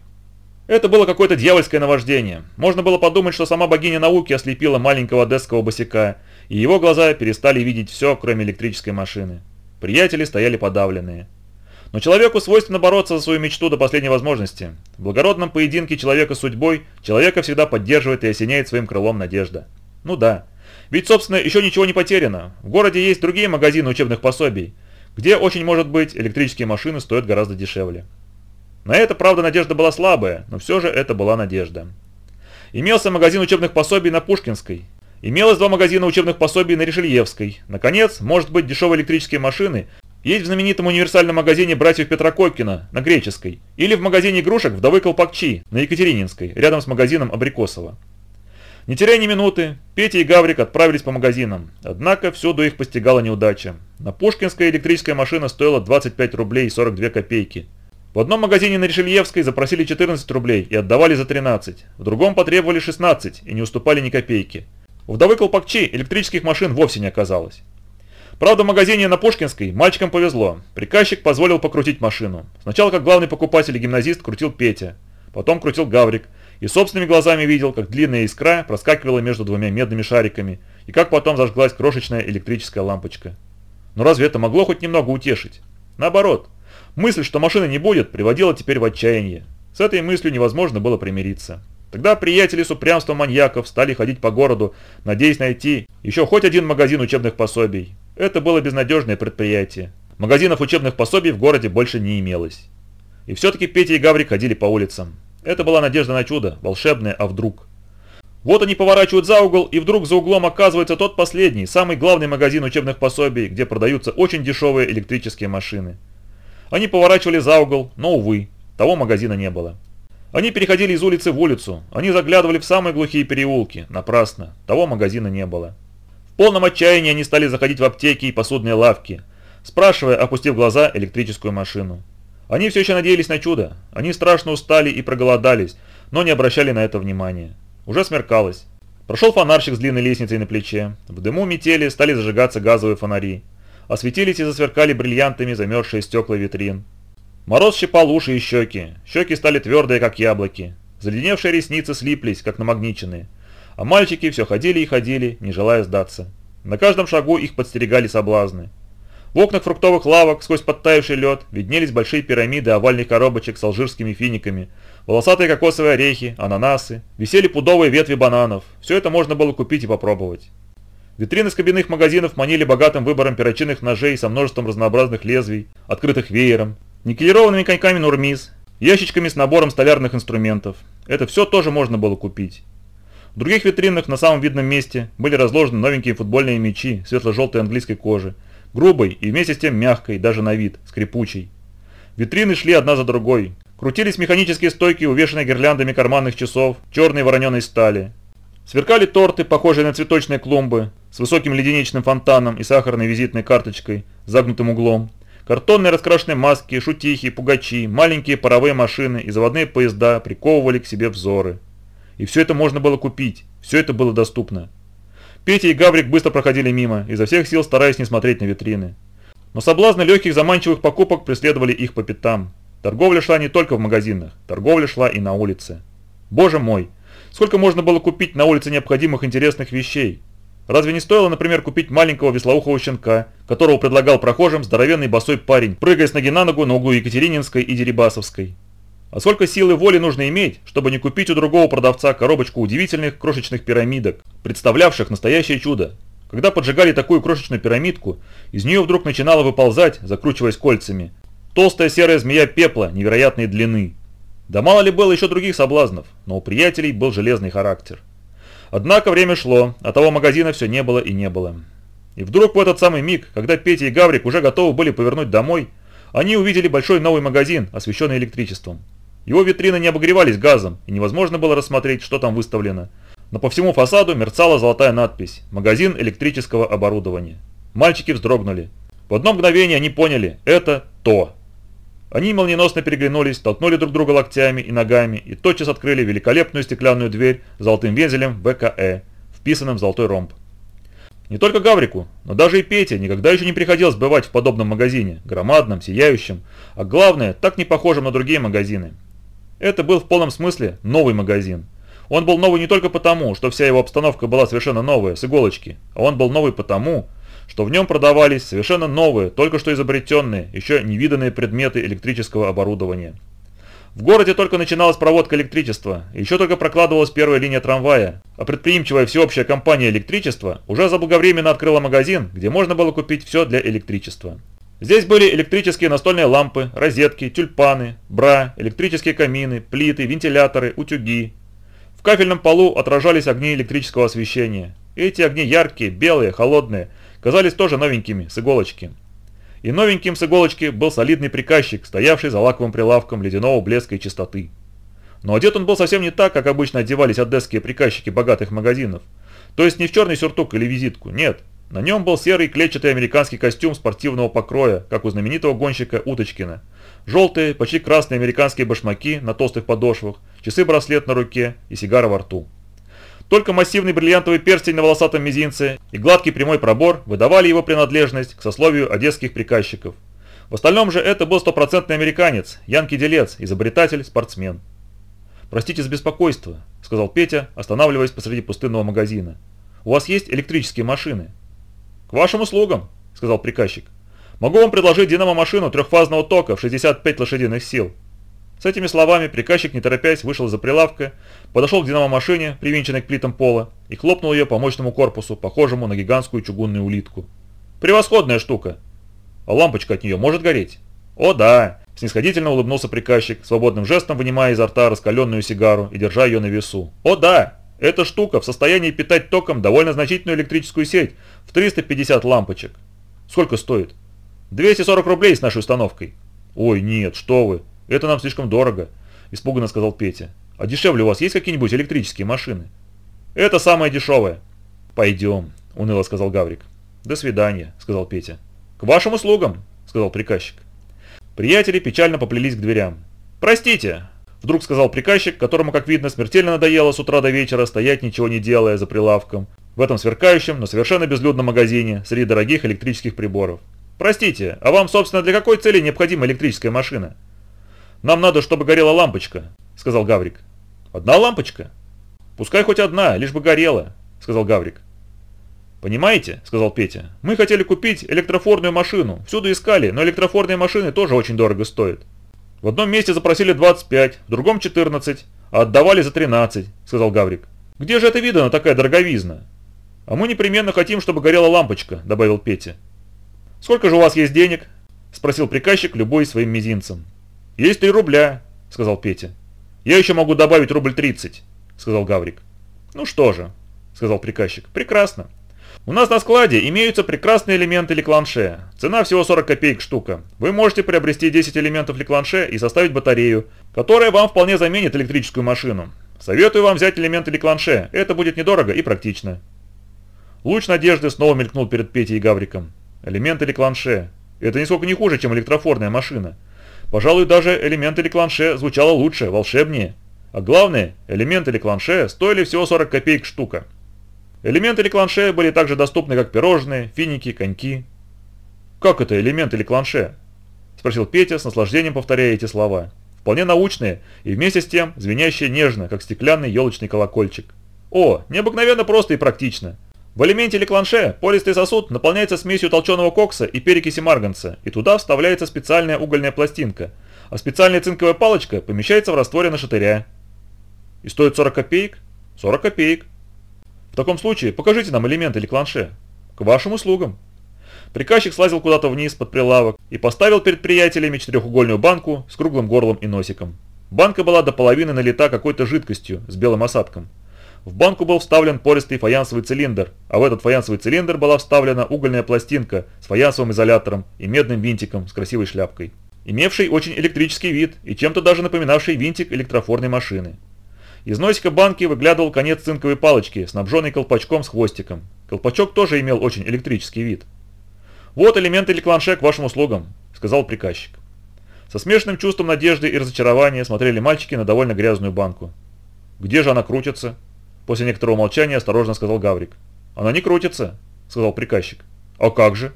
Это было какое-то дьявольское наваждение. Можно было подумать, что сама богиня науки ослепила маленького одесского босика и его глаза перестали видеть все, кроме электрической машины. Приятели стояли подавленные. Но человеку свойственно бороться за свою мечту до последней возможности. В благородном поединке человека с судьбой человека всегда поддерживает и осеняет своим крылом надежда. Ну да. Ведь, собственно, еще ничего не потеряно. В городе есть другие магазины учебных пособий, где, очень может быть, электрические машины стоят гораздо дешевле. На это, правда, надежда была слабая, но все же это была надежда. Имелся магазин учебных пособий на Пушкинской, Имелось два магазина учебных пособий на Решельевской. Наконец, может быть, дешевые электрические машины есть в знаменитом универсальном магазине братьев Петра Кокина на Греческой или в магазине игрушек вдовы Колпакчи на Екатерининской, рядом с магазином Абрикосова. Не теряя ни минуты, Петя и Гаврик отправились по магазинам. Однако всюду их постигала неудача. На Пушкинская электрическая машина стоила 25 рублей и 42 копейки. В одном магазине на Решельевской запросили 14 рублей и отдавали за 13. В другом потребовали 16 и не уступали ни копейки. У вдовы Колпакчи электрических машин вовсе не оказалось. Правда, в магазине на Пушкинской мальчикам повезло. Приказчик позволил покрутить машину. Сначала как главный покупатель гимназист крутил Петя. Потом крутил Гаврик, и собственными глазами видел, как длинная искра проскакивала между двумя медными шариками, и как потом зажглась крошечная электрическая лампочка. Но разве это могло хоть немного утешить? Наоборот, мысль, что машины не будет, приводила теперь в отчаяние. С этой мыслью невозможно было примириться. Тогда приятели с упрямством маньяков стали ходить по городу, надеясь найти еще хоть один магазин учебных пособий. Это было безнадежное предприятие. Магазинов учебных пособий в городе больше не имелось. И все-таки Петя и Гаврик ходили по улицам. Это была надежда на чудо, волшебное, а вдруг? Вот они поворачивают за угол, и вдруг за углом оказывается тот последний, самый главный магазин учебных пособий, где продаются очень дешевые электрические машины. Они поворачивали за угол, но, увы, того магазина не было. Они переходили из улицы в улицу, они заглядывали в самые глухие переулки, напрасно, того магазина не было. В полном отчаянии они стали заходить в аптеки и посудные лавки, спрашивая, опустив глаза, электрическую машину. Они все еще надеялись на чудо. Они страшно устали и проголодались, но не обращали на это внимания. Уже смеркалось. Прошел фонарщик с длинной лестницей на плече. В дыму метели стали зажигаться газовые фонари. Осветились и засверкали бриллиантами замерзшие стекла витрин. Мороз щипал уши и щеки. Щеки стали твердые, как яблоки. Заледеневшие ресницы слиплись, как намагниченные. А мальчики все ходили и ходили, не желая сдаться. На каждом шагу их подстерегали соблазны. В окнах фруктовых лавок сквозь подтаявший лед виднелись большие пирамиды овальных коробочек с алжирскими финиками, волосатые кокосовые орехи, ананасы, висели пудовые ветви бананов. Все это можно было купить и попробовать. Витрины с кабинных магазинов манили богатым выбором перочинных ножей со множеством разнообразных лезвий, открытых веером, никелированными коньками Нурмиз, ящичками с набором столярных инструментов. Это все тоже можно было купить. В других витринах на самом видном месте были разложены новенькие футбольные мячи светло-желтой английской кожи, грубой и вместе с тем мягкой, даже на вид, скрипучей. Витрины шли одна за другой. Крутились механические стойки, увешанные гирляндами карманных часов, черной вороненой стали. Сверкали торты, похожие на цветочные клумбы, с высоким леденичным фонтаном и сахарной визитной карточкой, загнутым углом. Картонные раскрашенные маски, шутихи, пугачи, маленькие паровые машины и заводные поезда приковывали к себе взоры. И все это можно было купить, все это было доступно. Петя и Гаврик быстро проходили мимо, изо всех сил стараясь не смотреть на витрины. Но соблазны легких заманчивых покупок преследовали их по пятам. Торговля шла не только в магазинах, торговля шла и на улице. Боже мой, сколько можно было купить на улице необходимых интересных вещей? Разве не стоило, например, купить маленького веслоухого щенка, которого предлагал прохожим здоровенный босой парень, прыгая с ноги на ногу на углу Екатерининской и Дерибасовской? А сколько силы воли нужно иметь, чтобы не купить у другого продавца коробочку удивительных крошечных пирамидок, представлявших настоящее чудо? Когда поджигали такую крошечную пирамидку, из нее вдруг начинала выползать, закручиваясь кольцами, толстая серая змея пепла невероятной длины. Да мало ли было еще других соблазнов, но у приятелей был железный характер. Однако время шло, а того магазина все не было и не было. И вдруг в этот самый миг, когда Петя и Гаврик уже готовы были повернуть домой, они увидели большой новый магазин, освещенный электричеством. Его витрины не обогревались газом, и невозможно было рассмотреть, что там выставлено. Но по всему фасаду мерцала золотая надпись «Магазин электрического оборудования». Мальчики вздрогнули. В одно мгновение они поняли – это то. Они молниеносно переглянулись, толкнули друг друга локтями и ногами и тотчас открыли великолепную стеклянную дверь с золотым вензелем ВКЭ, вписанным в золотой ромб. Не только Гаврику, но даже и Пете никогда еще не приходилось бывать в подобном магазине, громадном, сияющем, а главное, так не похожем на другие магазины. Это был в полном смысле новый магазин. Он был новый не только потому, что вся его обстановка была совершенно новая, с иголочки, а он был новый потому, что в нем продавались совершенно новые, только что изобретенные, еще невиданные предметы электрического оборудования. В городе только начиналась проводка электричества, еще только прокладывалась первая линия трамвая, а предприимчивая всеобщая компания электричества уже заблаговременно открыла магазин, где можно было купить все для электричества. Здесь были электрические настольные лампы, розетки, тюльпаны, бра, электрические камины, плиты, вентиляторы, утюги. В кафельном полу отражались огни электрического освещения. Эти огни яркие, белые, холодные, казались тоже новенькими, с иголочки. И новеньким с иголочки был солидный приказчик, стоявший за лаковым прилавком ледяного блеска и чистоты. Но одет он был совсем не так, как обычно одевались одесские приказчики богатых магазинов. То есть не в черный сюртук или визитку, нет. На нем был серый клетчатый американский костюм спортивного покроя, как у знаменитого гонщика Уточкина. Желтые, почти красные американские башмаки на толстых подошвах, часы-браслет на руке и сигара во рту. Только массивный бриллиантовый перстень на волосатом мизинце и гладкий прямой пробор выдавали его принадлежность к сословию одесских приказчиков. В остальном же это был стопроцентный американец, янки-делец, изобретатель, спортсмен. «Простите за беспокойство», – сказал Петя, останавливаясь посреди пустынного магазина. «У вас есть электрические машины?» «К вашим услугам», – сказал приказчик. «Могу вам предложить динамо-машину трехфазного тока в 65 лошадиных сил». С этими словами приказчик, не торопясь, вышел из-за прилавка, подошел к динамо-машине, привинченной к плитам пола, и хлопнул ее по мощному корпусу, похожему на гигантскую чугунную улитку. «Превосходная штука! А лампочка от нее может гореть?» «О да!» – снисходительно улыбнулся приказчик, свободным жестом вынимая изо рта раскаленную сигару и держа ее на весу. «О да! Эта штука в состоянии питать током довольно значительную электрическую сеть в 350 лампочек. Сколько стоит?» «240 рублей с нашей установкой». «Ой, нет, что вы!» «Это нам слишком дорого», – испуганно сказал Петя. «А дешевле у вас есть какие-нибудь электрические машины?» «Это самое дешевое». «Пойдем», – уныло сказал Гаврик. «До свидания», – сказал Петя. «К вашим услугам», – сказал приказчик. Приятели печально поплелись к дверям. «Простите», – вдруг сказал приказчик, которому, как видно, смертельно надоело с утра до вечера стоять ничего не делая за прилавком, в этом сверкающем, но совершенно безлюдном магазине среди дорогих электрических приборов. «Простите, а вам, собственно, для какой цели необходима электрическая машина?» «Нам надо, чтобы горела лампочка», — сказал Гаврик. «Одна лампочка?» «Пускай хоть одна, лишь бы горела», — сказал Гаврик. «Понимаете», — сказал Петя, — «мы хотели купить электрофорную машину. Всюду искали, но электрофорные машины тоже очень дорого стоят. В одном месте запросили 25, в другом 14, а отдавали за 13», — сказал Гаврик. «Где же это видано, такая дороговизна?» «А мы непременно хотим, чтобы горела лампочка», — добавил Петя. «Сколько же у вас есть денег?» — спросил приказчик любой своим мизинцем. «Есть три рубля», — сказал Петя. «Я еще могу добавить рубль тридцать», — сказал Гаврик. «Ну что же», — сказал приказчик, — «прекрасно. У нас на складе имеются прекрасные элементы Лекланше. Цена всего 40 копеек штука. Вы можете приобрести 10 элементов Лекланше и составить батарею, которая вам вполне заменит электрическую машину. Советую вам взять элементы Лекланше, это будет недорого и практично». Луч надежды снова мелькнул перед Петей и Гавриком. Элементы Лекланше. Это нисколько не хуже, чем электрофорная машина. Пожалуй, даже элемент или звучало лучше, волшебнее. А главное, элемент или стоили всего 40 копеек штука. Элементы или были также доступны, как пирожные, финики, коньки. «Как это элемент или кланше?» – спросил Петя с наслаждением повторяя эти слова. Вполне научные и вместе с тем звенящие нежно, как стеклянный елочный колокольчик. «О, необыкновенно просто и практично. В элементе лекланше полистый сосуд наполняется смесью толченого кокса и перекиси марганца, и туда вставляется специальная угольная пластинка, а специальная цинковая палочка помещается в растворе на шатыря. И стоит 40 копеек? 40 копеек. В таком случае покажите нам элементы лекланше. К вашим услугам. Приказчик слазил куда-то вниз под прилавок и поставил перед приятелями четырехугольную банку с круглым горлом и носиком. Банка была до половины налита какой-то жидкостью с белым осадком. В банку был вставлен пористый фаянсовый цилиндр, а в этот фаянсовый цилиндр была вставлена угольная пластинка с фаянсовым изолятором и медным винтиком с красивой шляпкой, имевший очень электрический вид и чем-то даже напоминавший винтик электрофорной машины. Из носика банки выглядывал конец цинковой палочки, снабженный колпачком с хвостиком. Колпачок тоже имел очень электрический вид. «Вот элементы Лекланше к вашим услугам», — сказал приказчик. Со смешанным чувством надежды и разочарования смотрели мальчики на довольно грязную банку. «Где же она крутится?» После некоторого молчания осторожно сказал Гаврик. «Она не крутится», — сказал приказчик. «А как же?»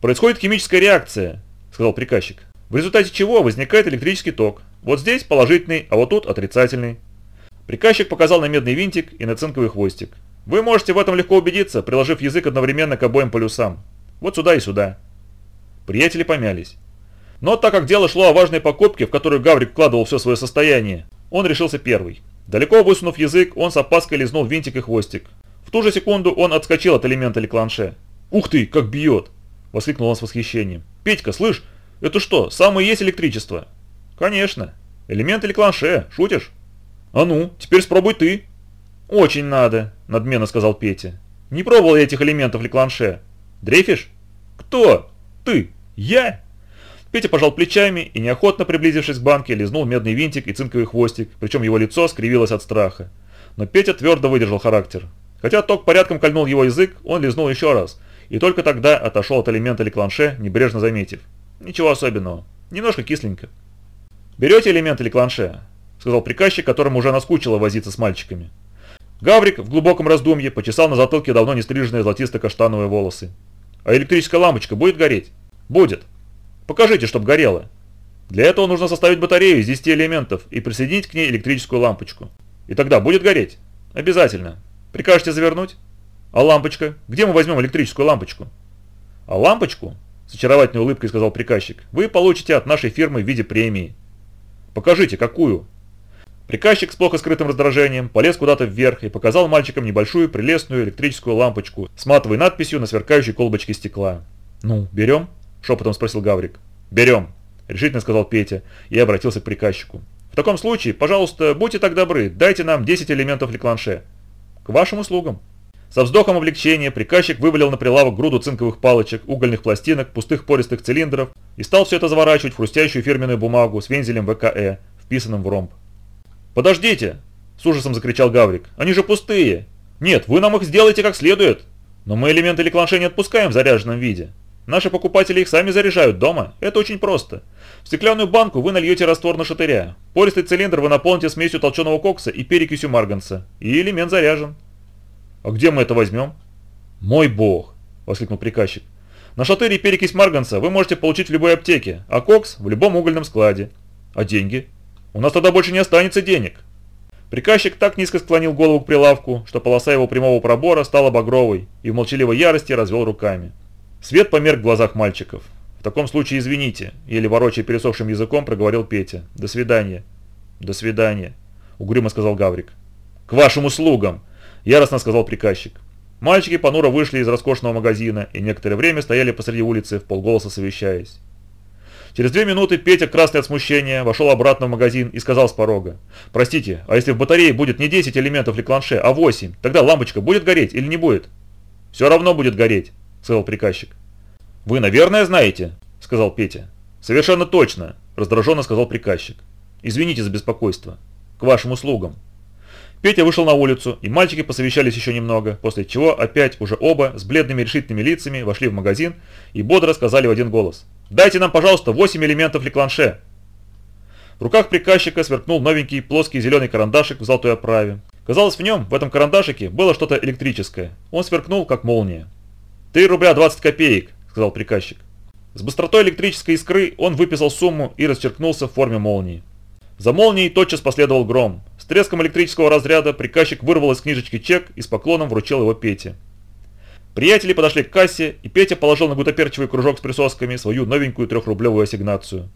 «Происходит химическая реакция», — сказал приказчик. «В результате чего возникает электрический ток. Вот здесь положительный, а вот тут отрицательный». Приказчик показал на медный винтик и на цинковый хвостик. «Вы можете в этом легко убедиться, приложив язык одновременно к обоим полюсам. Вот сюда и сюда». Приятели помялись. Но так как дело шло о важной покупке, в которую Гаврик вкладывал все свое состояние, он решился первый. Далеко высунув язык, он с опаской лизнул винтик и хвостик. В ту же секунду он отскочил от элемента Лекланше. «Ух ты, как бьет!» – воскликнул он с восхищением. «Петька, слышь, это что, самое есть электричество?» «Конечно. Элемент Лекланше, шутишь?» «А ну, теперь спробуй ты». «Очень надо», – надменно сказал Петя. «Не пробовал я этих элементов Лекланше. Дрейфишь?» «Кто? Ты? Я?» Петя пожал плечами и, неохотно приблизившись к банке, лизнул медный винтик и цинковый хвостик, причем его лицо скривилось от страха. Но Петя твердо выдержал характер. Хотя ток порядком кольнул его язык, он лизнул еще раз, и только тогда отошел от элемента Лекланше, небрежно заметив. Ничего особенного, немножко кисленько. «Берете элемент Лекланше?» – сказал приказчик, которому уже наскучило возиться с мальчиками. Гаврик в глубоком раздумье почесал на затылке давно не стриженные золотисто-каштановые волосы. «А электрическая лампочка будет гореть?» «Будет. Покажите, чтоб горела». Для этого нужно составить батарею из 10 элементов и присоединить к ней электрическую лампочку. И тогда будет гореть? Обязательно. Прикажете завернуть? А лампочка? Где мы возьмем электрическую лампочку? А лампочку, с очаровательной улыбкой сказал приказчик, вы получите от нашей фирмы в виде премии. Покажите, какую? Приказчик с плохо скрытым раздражением полез куда-то вверх и показал мальчикам небольшую прелестную электрическую лампочку с матовой надписью на сверкающей колбочке стекла. «Ну, берем?» – шепотом спросил Гаврик. «Берем», – решительно сказал Петя и обратился к приказчику. «В таком случае, пожалуйста, будьте так добры, дайте нам 10 элементов Лекланше». «К вашим услугам». Со вздохом облегчения приказчик вывалил на прилавок груду цинковых палочек, угольных пластинок, пустых пористых цилиндров и стал все это заворачивать в хрустящую фирменную бумагу с вензелем ВКЭ, вписанным в ромб. «Подождите!» – с ужасом закричал Гаврик. «Они же пустые! Нет, вы нам их сделаете как следует! Но мы элементы Лекланше не отпускаем в заряженном виде. Наши покупатели их сами заряжают дома. Это очень просто. В стеклянную банку вы нальете раствор на шатыря. Пористый цилиндр вы наполните смесью толченого кокса и перекисью марганца. И элемент заряжен. А где мы это возьмем? Мой бог, воскликнул приказчик. На шатыре перекись марганца вы можете получить в любой аптеке, а кокс в любом угольном складе. А деньги? У нас тогда больше не останется денег. Приказчик так низко склонил голову к прилавку, что полоса его прямого пробора стала багровой и в молчаливой ярости развел руками. Свет померк в глазах мальчиков. «В таком случае извините», – еле ворочая пересохшим языком, проговорил Петя. «До свидания». «До свидания», – угрюмо сказал Гаврик. «К вашим услугам», – яростно сказал приказчик. Мальчики понуро вышли из роскошного магазина и некоторое время стояли посреди улицы, в полголоса совещаясь. Через две минуты Петя, красный от смущения, вошел обратно в магазин и сказал с порога. «Простите, а если в батарее будет не 10 элементов Лекланше, а 8, тогда лампочка будет гореть или не будет?» «Все равно будет гореть», – сказал приказчик. «Вы, наверное, знаете», – сказал Петя. «Совершенно точно», – раздраженно сказал приказчик. «Извините за беспокойство. К вашим услугам». Петя вышел на улицу, и мальчики посовещались еще немного, после чего опять уже оба с бледными решительными лицами вошли в магазин и бодро сказали в один голос – Дайте нам, пожалуйста, 8 элементов Лекланше. В руках приказчика сверкнул новенький плоский зеленый карандашик в золотой оправе. Казалось, в нем, в этом карандашике, было что-то электрическое. Он сверкнул, как молния. «Три рубля 20 копеек», — сказал приказчик. С быстротой электрической искры он выписал сумму и расчеркнулся в форме молнии. За молнией тотчас последовал гром. С треском электрического разряда приказчик вырвал из книжечки чек и с поклоном вручил его Пете. Приятели подошли к кассе, и Петя положил на гутоперчивый кружок с присосками свою новенькую трехрублевую ассигнацию.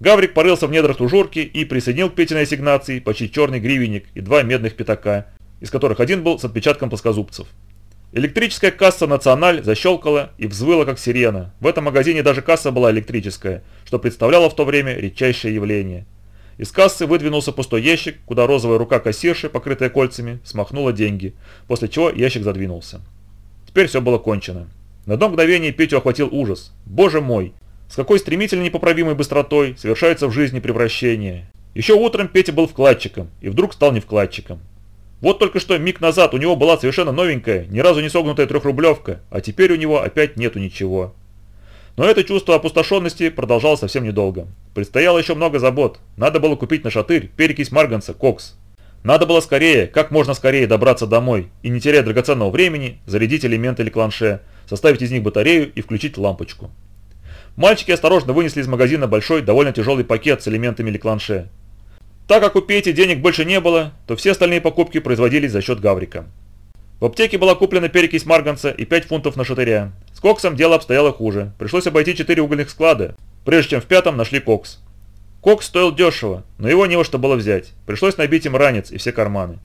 Гаврик порылся в недрах тужурки и присоединил к Петиной ассигнации почти черный гривенник и два медных пятака, из которых один был с отпечатком плоскозубцев. Электрическая касса «Националь» защелкала и взвыла как сирена. В этом магазине даже касса была электрическая, что представляло в то время редчайшее явление. Из кассы выдвинулся пустой ящик, куда розовая рука кассирши, покрытая кольцами, смахнула деньги, после чего ящик задвинулся. Теперь все было кончено. На одно мгновение Петю охватил ужас. Боже мой! С какой стремительно непоправимой быстротой совершается в жизни превращение. Еще утром Петя был вкладчиком, и вдруг стал не вкладчиком. Вот только что миг назад у него была совершенно новенькая, ни разу не согнутая трехрублевка, а теперь у него опять нету ничего. Но это чувство опустошенности продолжалось совсем недолго. Предстояло еще много забот. Надо было купить на шатырь перекись марганца, кокс. Надо было скорее, как можно скорее добраться домой и, не теряя драгоценного времени, зарядить элементы Лекланше, составить из них батарею и включить лампочку. Мальчики осторожно вынесли из магазина большой, довольно тяжелый пакет с элементами Лекланше. Так как у Пети денег больше не было, то все остальные покупки производились за счет Гаврика. В аптеке была куплена перекись марганца и 5 фунтов на шатыря. С коксом дело обстояло хуже. Пришлось обойти 4 угольных склада, прежде чем в пятом нашли кокс. Кокс стоил дешево, но его не во что было взять. Пришлось набить им ранец и все карманы.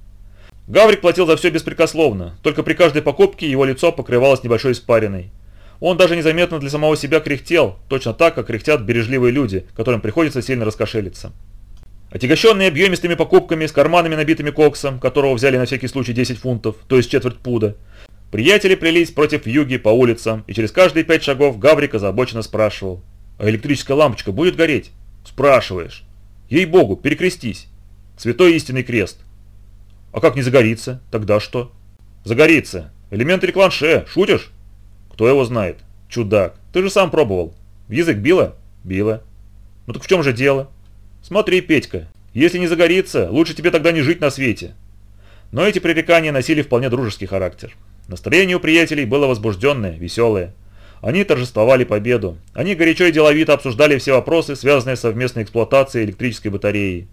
Гаврик платил за все беспрекословно, только при каждой покупке его лицо покрывалось небольшой испариной. Он даже незаметно для самого себя кряхтел, точно так, как кряхтят бережливые люди, которым приходится сильно раскошелиться. Отягощенные объемистыми покупками с карманами, набитыми коксом, которого взяли на всякий случай 10 фунтов, то есть четверть пуда, приятели плелись против юги по улицам, и через каждые пять шагов Гаврик озабоченно спрашивал. А электрическая лампочка будет гореть? Спрашиваешь. Ей-богу, перекрестись. Святой истинный крест. А как не загорится? Тогда что? Загорится. Элемент рекланше. Шутишь? Кто его знает? Чудак. Ты же сам пробовал. В язык било? Било. Ну так в чем же дело? Смотри, Петька, если не загорится, лучше тебе тогда не жить на свете. Но эти пререкания носили вполне дружеский характер. Настроение у приятелей было возбужденное, веселое. Они торжествовали победу. Они горячо и деловито обсуждали все вопросы, связанные с совместной эксплуатацией электрической батареи.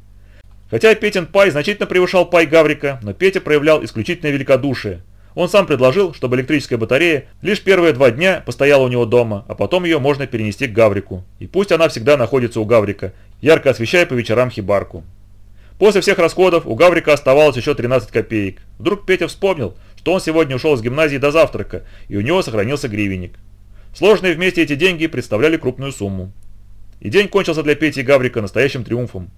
Хотя Петин пай значительно превышал пай Гаврика, но Петя проявлял исключительное великодушие. Он сам предложил, чтобы электрическая батарея лишь первые два дня постояла у него дома, а потом ее можно перенести к Гаврику. И пусть она всегда находится у Гаврика, ярко освещая по вечерам хибарку. После всех расходов у Гаврика оставалось еще 13 копеек. Вдруг Петя вспомнил, что он сегодня ушел из гимназии до завтрака, и у него сохранился гривенник. Сложные вместе эти деньги представляли крупную сумму. И день кончился для Пети и Гаврика настоящим триумфом.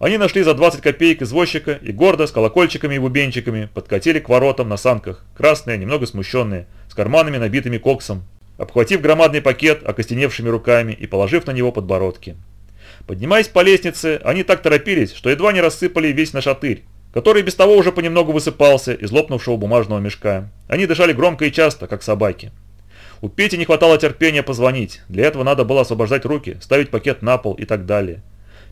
Они нашли за 20 копеек извозчика и гордо, с колокольчиками и бубенчиками, подкатили к воротам на санках, красные, немного смущенные, с карманами, набитыми коксом, обхватив громадный пакет окостеневшими руками и положив на него подбородки. Поднимаясь по лестнице, они так торопились, что едва не рассыпали весь наш отырь, который без того уже понемногу высыпался из лопнувшего бумажного мешка. Они дышали громко и часто, как собаки. У Пети не хватало терпения позвонить, для этого надо было освобождать руки, ставить пакет на пол и так далее.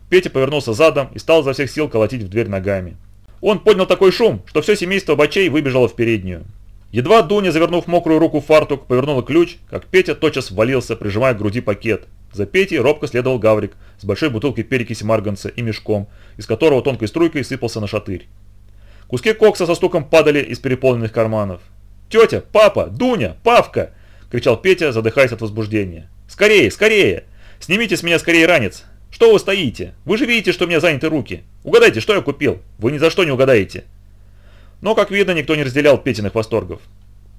Петя повернулся задом и стал за всех сил колотить в дверь ногами. Он поднял такой шум, что все семейство бачей выбежало в переднюю. Едва Дуня, завернув мокрую руку в фартук, повернула ключ, как Петя тотчас ввалился, прижимая к груди пакет. За Петей робко следовал Гаврик с большой бутылкой перекиси марганца и мешком, из которого тонкой струйкой сыпался на шатырь. Куски кокса со стуком падали из переполненных карманов. «Тетя! Папа! Дуня! Павка!» – кричал Петя, задыхаясь от возбуждения. «Скорее! Скорее! Снимите с меня скорее ранец! Что вы стоите? Вы же видите, что у меня заняты руки. Угадайте, что я купил? Вы ни за что не угадаете. Но, как видно, никто не разделял Петиных восторгов.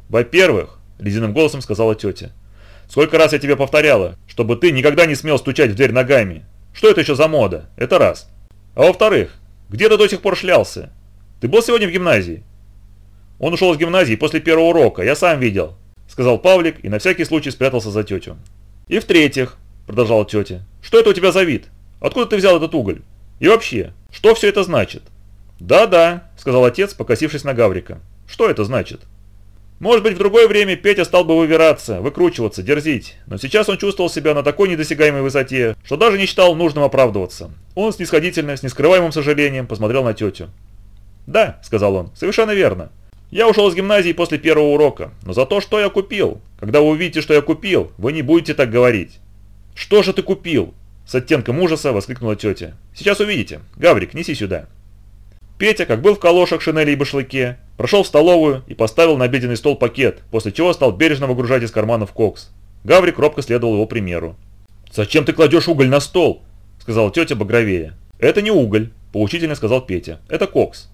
Во-первых, ледяным голосом сказала тетя, сколько раз я тебе повторяла, чтобы ты никогда не смел стучать в дверь ногами. Что это еще за мода? Это раз. А во-вторых, где ты до сих пор шлялся? Ты был сегодня в гимназии? Он ушел из гимназии после первого урока, я сам видел, сказал Павлик и на всякий случай спрятался за тетю. И в-третьих, продолжала тетя, что это у тебя за вид? Откуда ты взял этот уголь? И вообще, что все это значит?» «Да-да», — сказал отец, покосившись на Гаврика. «Что это значит?» Может быть, в другое время Петя стал бы вывираться, выкручиваться, дерзить, но сейчас он чувствовал себя на такой недосягаемой высоте, что даже не считал нужным оправдываться. Он снисходительно, с нескрываемым сожалением посмотрел на тетю. «Да», — сказал он, — «совершенно верно. Я ушел из гимназии после первого урока, но за то, что я купил. Когда вы увидите, что я купил, вы не будете так говорить. «Что же ты купил?» С оттенком ужаса воскликнула тетя. «Сейчас увидите. Гаврик, неси сюда». Петя, как был в калошах, шинели и башлыке, прошел в столовую и поставил на обеденный стол пакет, после чего стал бережно выгружать из карманов кокс. Гаврик робко следовал его примеру. «Зачем ты кладешь уголь на стол?» – сказала тетя багровее. «Это не уголь», – поучительно сказал Петя. «Это кокс».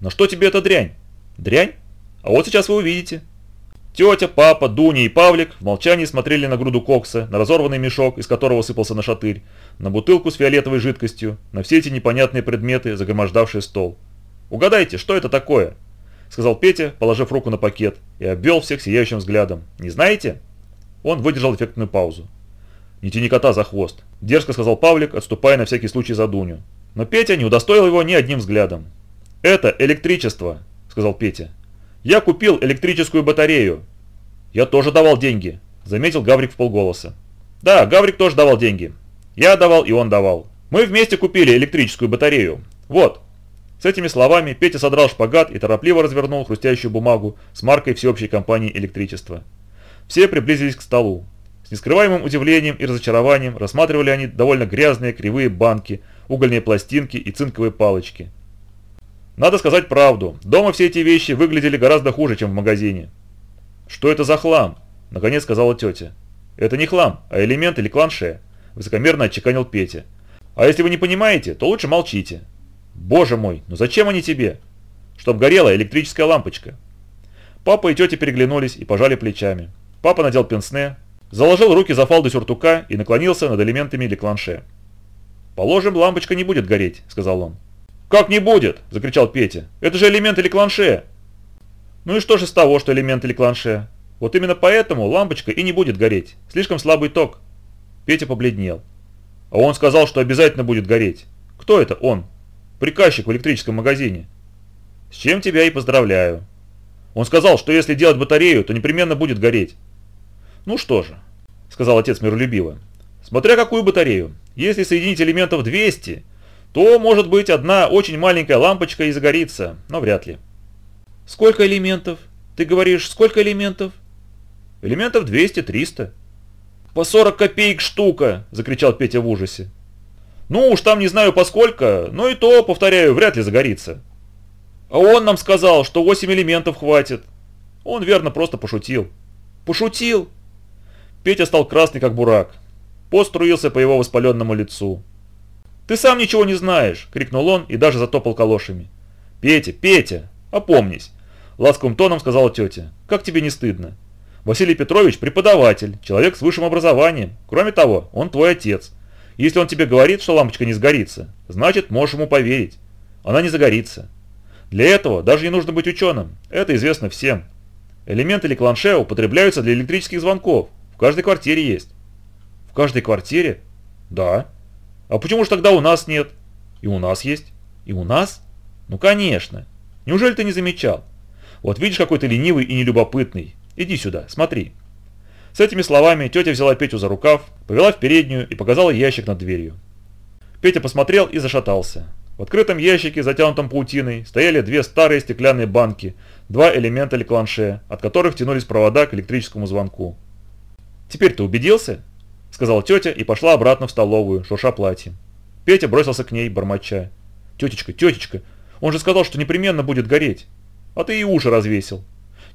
«На что тебе эта дрянь?» «Дрянь? А вот сейчас вы увидите». Тетя, папа, Дуня и Павлик в молчании смотрели на груду кокса, на разорванный мешок, из которого сыпался на шатырь, на бутылку с фиолетовой жидкостью, на все эти непонятные предметы, загромождавшие стол. «Угадайте, что это такое?» – сказал Петя, положив руку на пакет, и обвел всех сияющим взглядом. «Не знаете?» Он выдержал эффектную паузу. «Не тяни кота за хвост», – дерзко сказал Павлик, отступая на всякий случай за Дуню. Но Петя не удостоил его ни одним взглядом. «Это электричество», – сказал Петя. Я купил электрическую батарею. Я тоже давал деньги, заметил Гаврик в полголоса. Да, Гаврик тоже давал деньги. Я давал и он давал. Мы вместе купили электрическую батарею. Вот. С этими словами Петя содрал шпагат и торопливо развернул хрустящую бумагу с маркой всеобщей компании электричества. Все приблизились к столу. С нескрываемым удивлением и разочарованием рассматривали они довольно грязные кривые банки, угольные пластинки и цинковые палочки – надо сказать правду, дома все эти вещи выглядели гораздо хуже, чем в магазине. «Что это за хлам?» – наконец сказала тетя. «Это не хлам, а элемент или кланше», – высокомерно отчеканил Петя. «А если вы не понимаете, то лучше молчите». «Боже мой, ну зачем они тебе?» «Чтоб горела электрическая лампочка». Папа и тетя переглянулись и пожали плечами. Папа надел пенсне, заложил руки за фалды сюртука и наклонился над элементами лекланше. «Положим, лампочка не будет гореть», – сказал он. «Как не будет?» – закричал Петя. «Это же элемент или кланше!» «Ну и что же с того, что элемент или кланше? Вот именно поэтому лампочка и не будет гореть. Слишком слабый ток». Петя побледнел. А он сказал, что обязательно будет гореть. Кто это он? Приказчик в электрическом магазине. С чем тебя и поздравляю. Он сказал, что если делать батарею, то непременно будет гореть. Ну что же, сказал отец миролюбиво. Смотря какую батарею. Если соединить элементов 200, то может быть одна очень маленькая лампочка и загорится, но вряд ли. Сколько элементов? Ты говоришь, сколько элементов? Элементов 200-300. По 40 копеек штука, закричал Петя в ужасе. Ну уж там не знаю поскольку, но и то, повторяю, вряд ли загорится. А он нам сказал, что 8 элементов хватит. Он верно просто пошутил. Пошутил? Петя стал красный как бурак. Пот струился по его воспаленному лицу. «Ты сам ничего не знаешь!» – крикнул он и даже затопал калошами. «Петя, Петя, опомнись!» – ласковым тоном сказала тетя. «Как тебе не стыдно? Василий Петрович – преподаватель, человек с высшим образованием. Кроме того, он твой отец. Если он тебе говорит, что лампочка не сгорится, значит, можешь ему поверить. Она не загорится. Для этого даже не нужно быть ученым, это известно всем. Элементы Лекланше употребляются для электрических звонков, в каждой квартире есть. В каждой квартире? Да. А почему же тогда у нас нет? И у нас есть. И у нас? Ну конечно. Неужели ты не замечал? Вот видишь, какой ты ленивый и нелюбопытный. Иди сюда, смотри. С этими словами тетя взяла Петю за рукав, повела в переднюю и показала ящик над дверью. Петя посмотрел и зашатался. В открытом ящике, затянутом паутиной, стояли две старые стеклянные банки, два элемента лекланше, от которых тянулись провода к электрическому звонку. «Теперь ты убедился?» – сказала тетя и пошла обратно в столовую, шурша платьем. Петя бросился к ней, бормоча. «Тетечка, тетечка, он же сказал, что непременно будет гореть. А ты и уши развесил.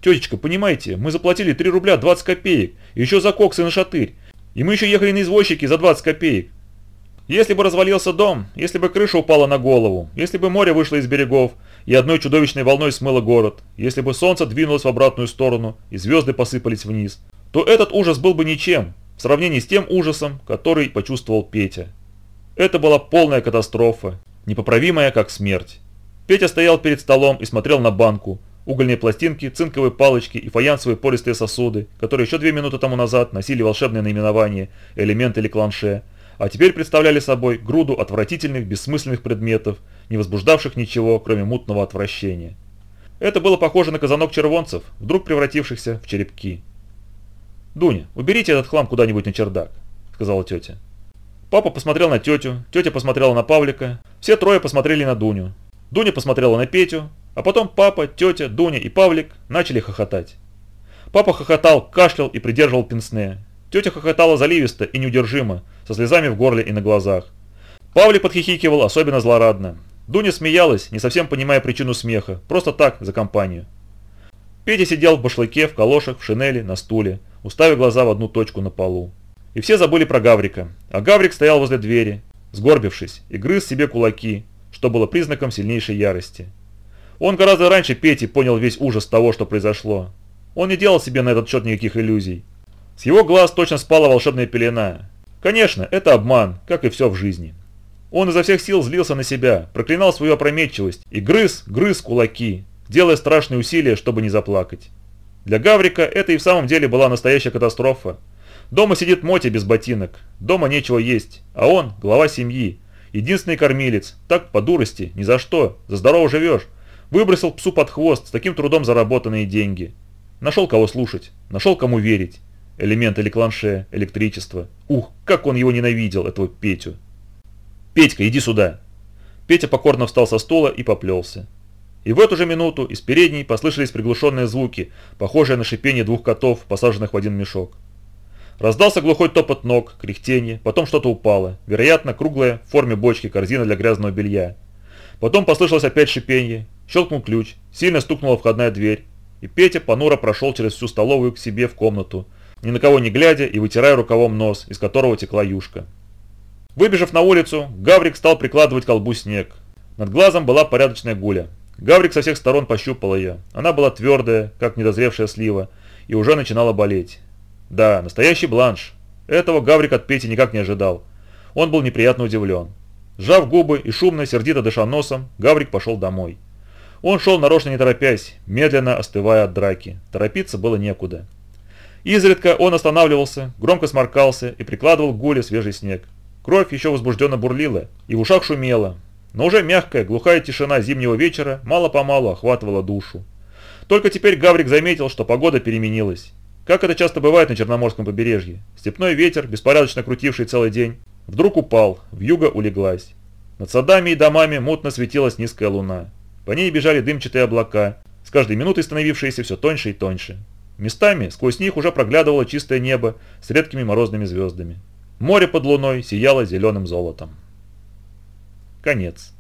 Тетечка, понимаете, мы заплатили 3 рубля 20 копеек, еще за коксы на шатырь. И мы еще ехали на извозчике за 20 копеек. Если бы развалился дом, если бы крыша упала на голову, если бы море вышло из берегов и одной чудовищной волной смыло город, если бы солнце двинулось в обратную сторону и звезды посыпались вниз, то этот ужас был бы ничем в сравнении с тем ужасом, который почувствовал Петя. Это была полная катастрофа, непоправимая как смерть. Петя стоял перед столом и смотрел на банку, угольные пластинки, цинковые палочки и фаянсовые пористые сосуды, которые еще две минуты тому назад носили волшебное наименование «элемент» или «кланше», а теперь представляли собой груду отвратительных, бессмысленных предметов, не возбуждавших ничего, кроме мутного отвращения. Это было похоже на казанок червонцев, вдруг превратившихся в черепки. «Дуня, уберите этот хлам куда-нибудь на чердак», — сказала тетя. Папа посмотрел на тетю, тетя посмотрела на Павлика, все трое посмотрели на Дуню. Дуня посмотрела на Петю, а потом папа, тетя, Дуня и Павлик начали хохотать. Папа хохотал, кашлял и придерживал пенсне. Тетя хохотала заливисто и неудержимо, со слезами в горле и на глазах. Павлик подхихикивал особенно злорадно. Дуня смеялась, не совсем понимая причину смеха, просто так, за компанию. Петя сидел в башлыке, в калошах, в шинели, на стуле, уставив глаза в одну точку на полу. И все забыли про Гаврика, а Гаврик стоял возле двери, сгорбившись, и грыз себе кулаки, что было признаком сильнейшей ярости. Он гораздо раньше Пети понял весь ужас того, что произошло. Он не делал себе на этот счет никаких иллюзий. С его глаз точно спала волшебная пелена. Конечно, это обман, как и все в жизни. Он изо всех сил злился на себя, проклинал свою опрометчивость и грыз, грыз кулаки, делая страшные усилия, чтобы не заплакать. Для Гаврика это и в самом деле была настоящая катастрофа. Дома сидит Мотя без ботинок, дома нечего есть, а он – глава семьи, единственный кормилец, так по дурости, ни за что, за здорово живешь, выбросил псу под хвост с таким трудом заработанные деньги. Нашел кого слушать, нашел кому верить. Элемент или кланше, электричество. Ух, как он его ненавидел, этого Петю. «Петька, иди сюда!» Петя покорно встал со стула и поплелся. И в эту же минуту из передней послышались приглушенные звуки, похожие на шипение двух котов, посаженных в один мешок. Раздался глухой топот ног, кряхтение, потом что-то упало, вероятно, круглая в форме бочки корзина для грязного белья. Потом послышалось опять шипение, щелкнул ключ, сильно стукнула входная дверь, и Петя понуро прошел через всю столовую к себе в комнату, ни на кого не глядя и вытирая рукавом нос, из которого текла юшка. Выбежав на улицу, Гаврик стал прикладывать колбу снег. Над глазом была порядочная гуля. Гаврик со всех сторон пощупал ее. Она была твердая, как недозревшая слива, и уже начинала болеть. Да, настоящий бланш. Этого Гаврик от Пети никак не ожидал. Он был неприятно удивлен. Сжав губы и шумно, сердито дыша носом, Гаврик пошел домой. Он шел нарочно не торопясь, медленно остывая от драки. Торопиться было некуда. Изредка он останавливался, громко сморкался и прикладывал к гуле свежий снег. Кровь еще возбужденно бурлила, и в ушах шумела, но уже мягкая, глухая тишина зимнего вечера мало-помалу охватывала душу. Только теперь Гаврик заметил, что погода переменилась. Как это часто бывает на Черноморском побережье, степной ветер, беспорядочно крутивший целый день, вдруг упал, вьюга улеглась. Над садами и домами мутно светилась низкая луна. По ней бежали дымчатые облака, с каждой минутой становившиеся все тоньше и тоньше. Местами сквозь них уже проглядывало чистое небо с редкими морозными звездами. Море под луной сияло зеленым золотом. Конец.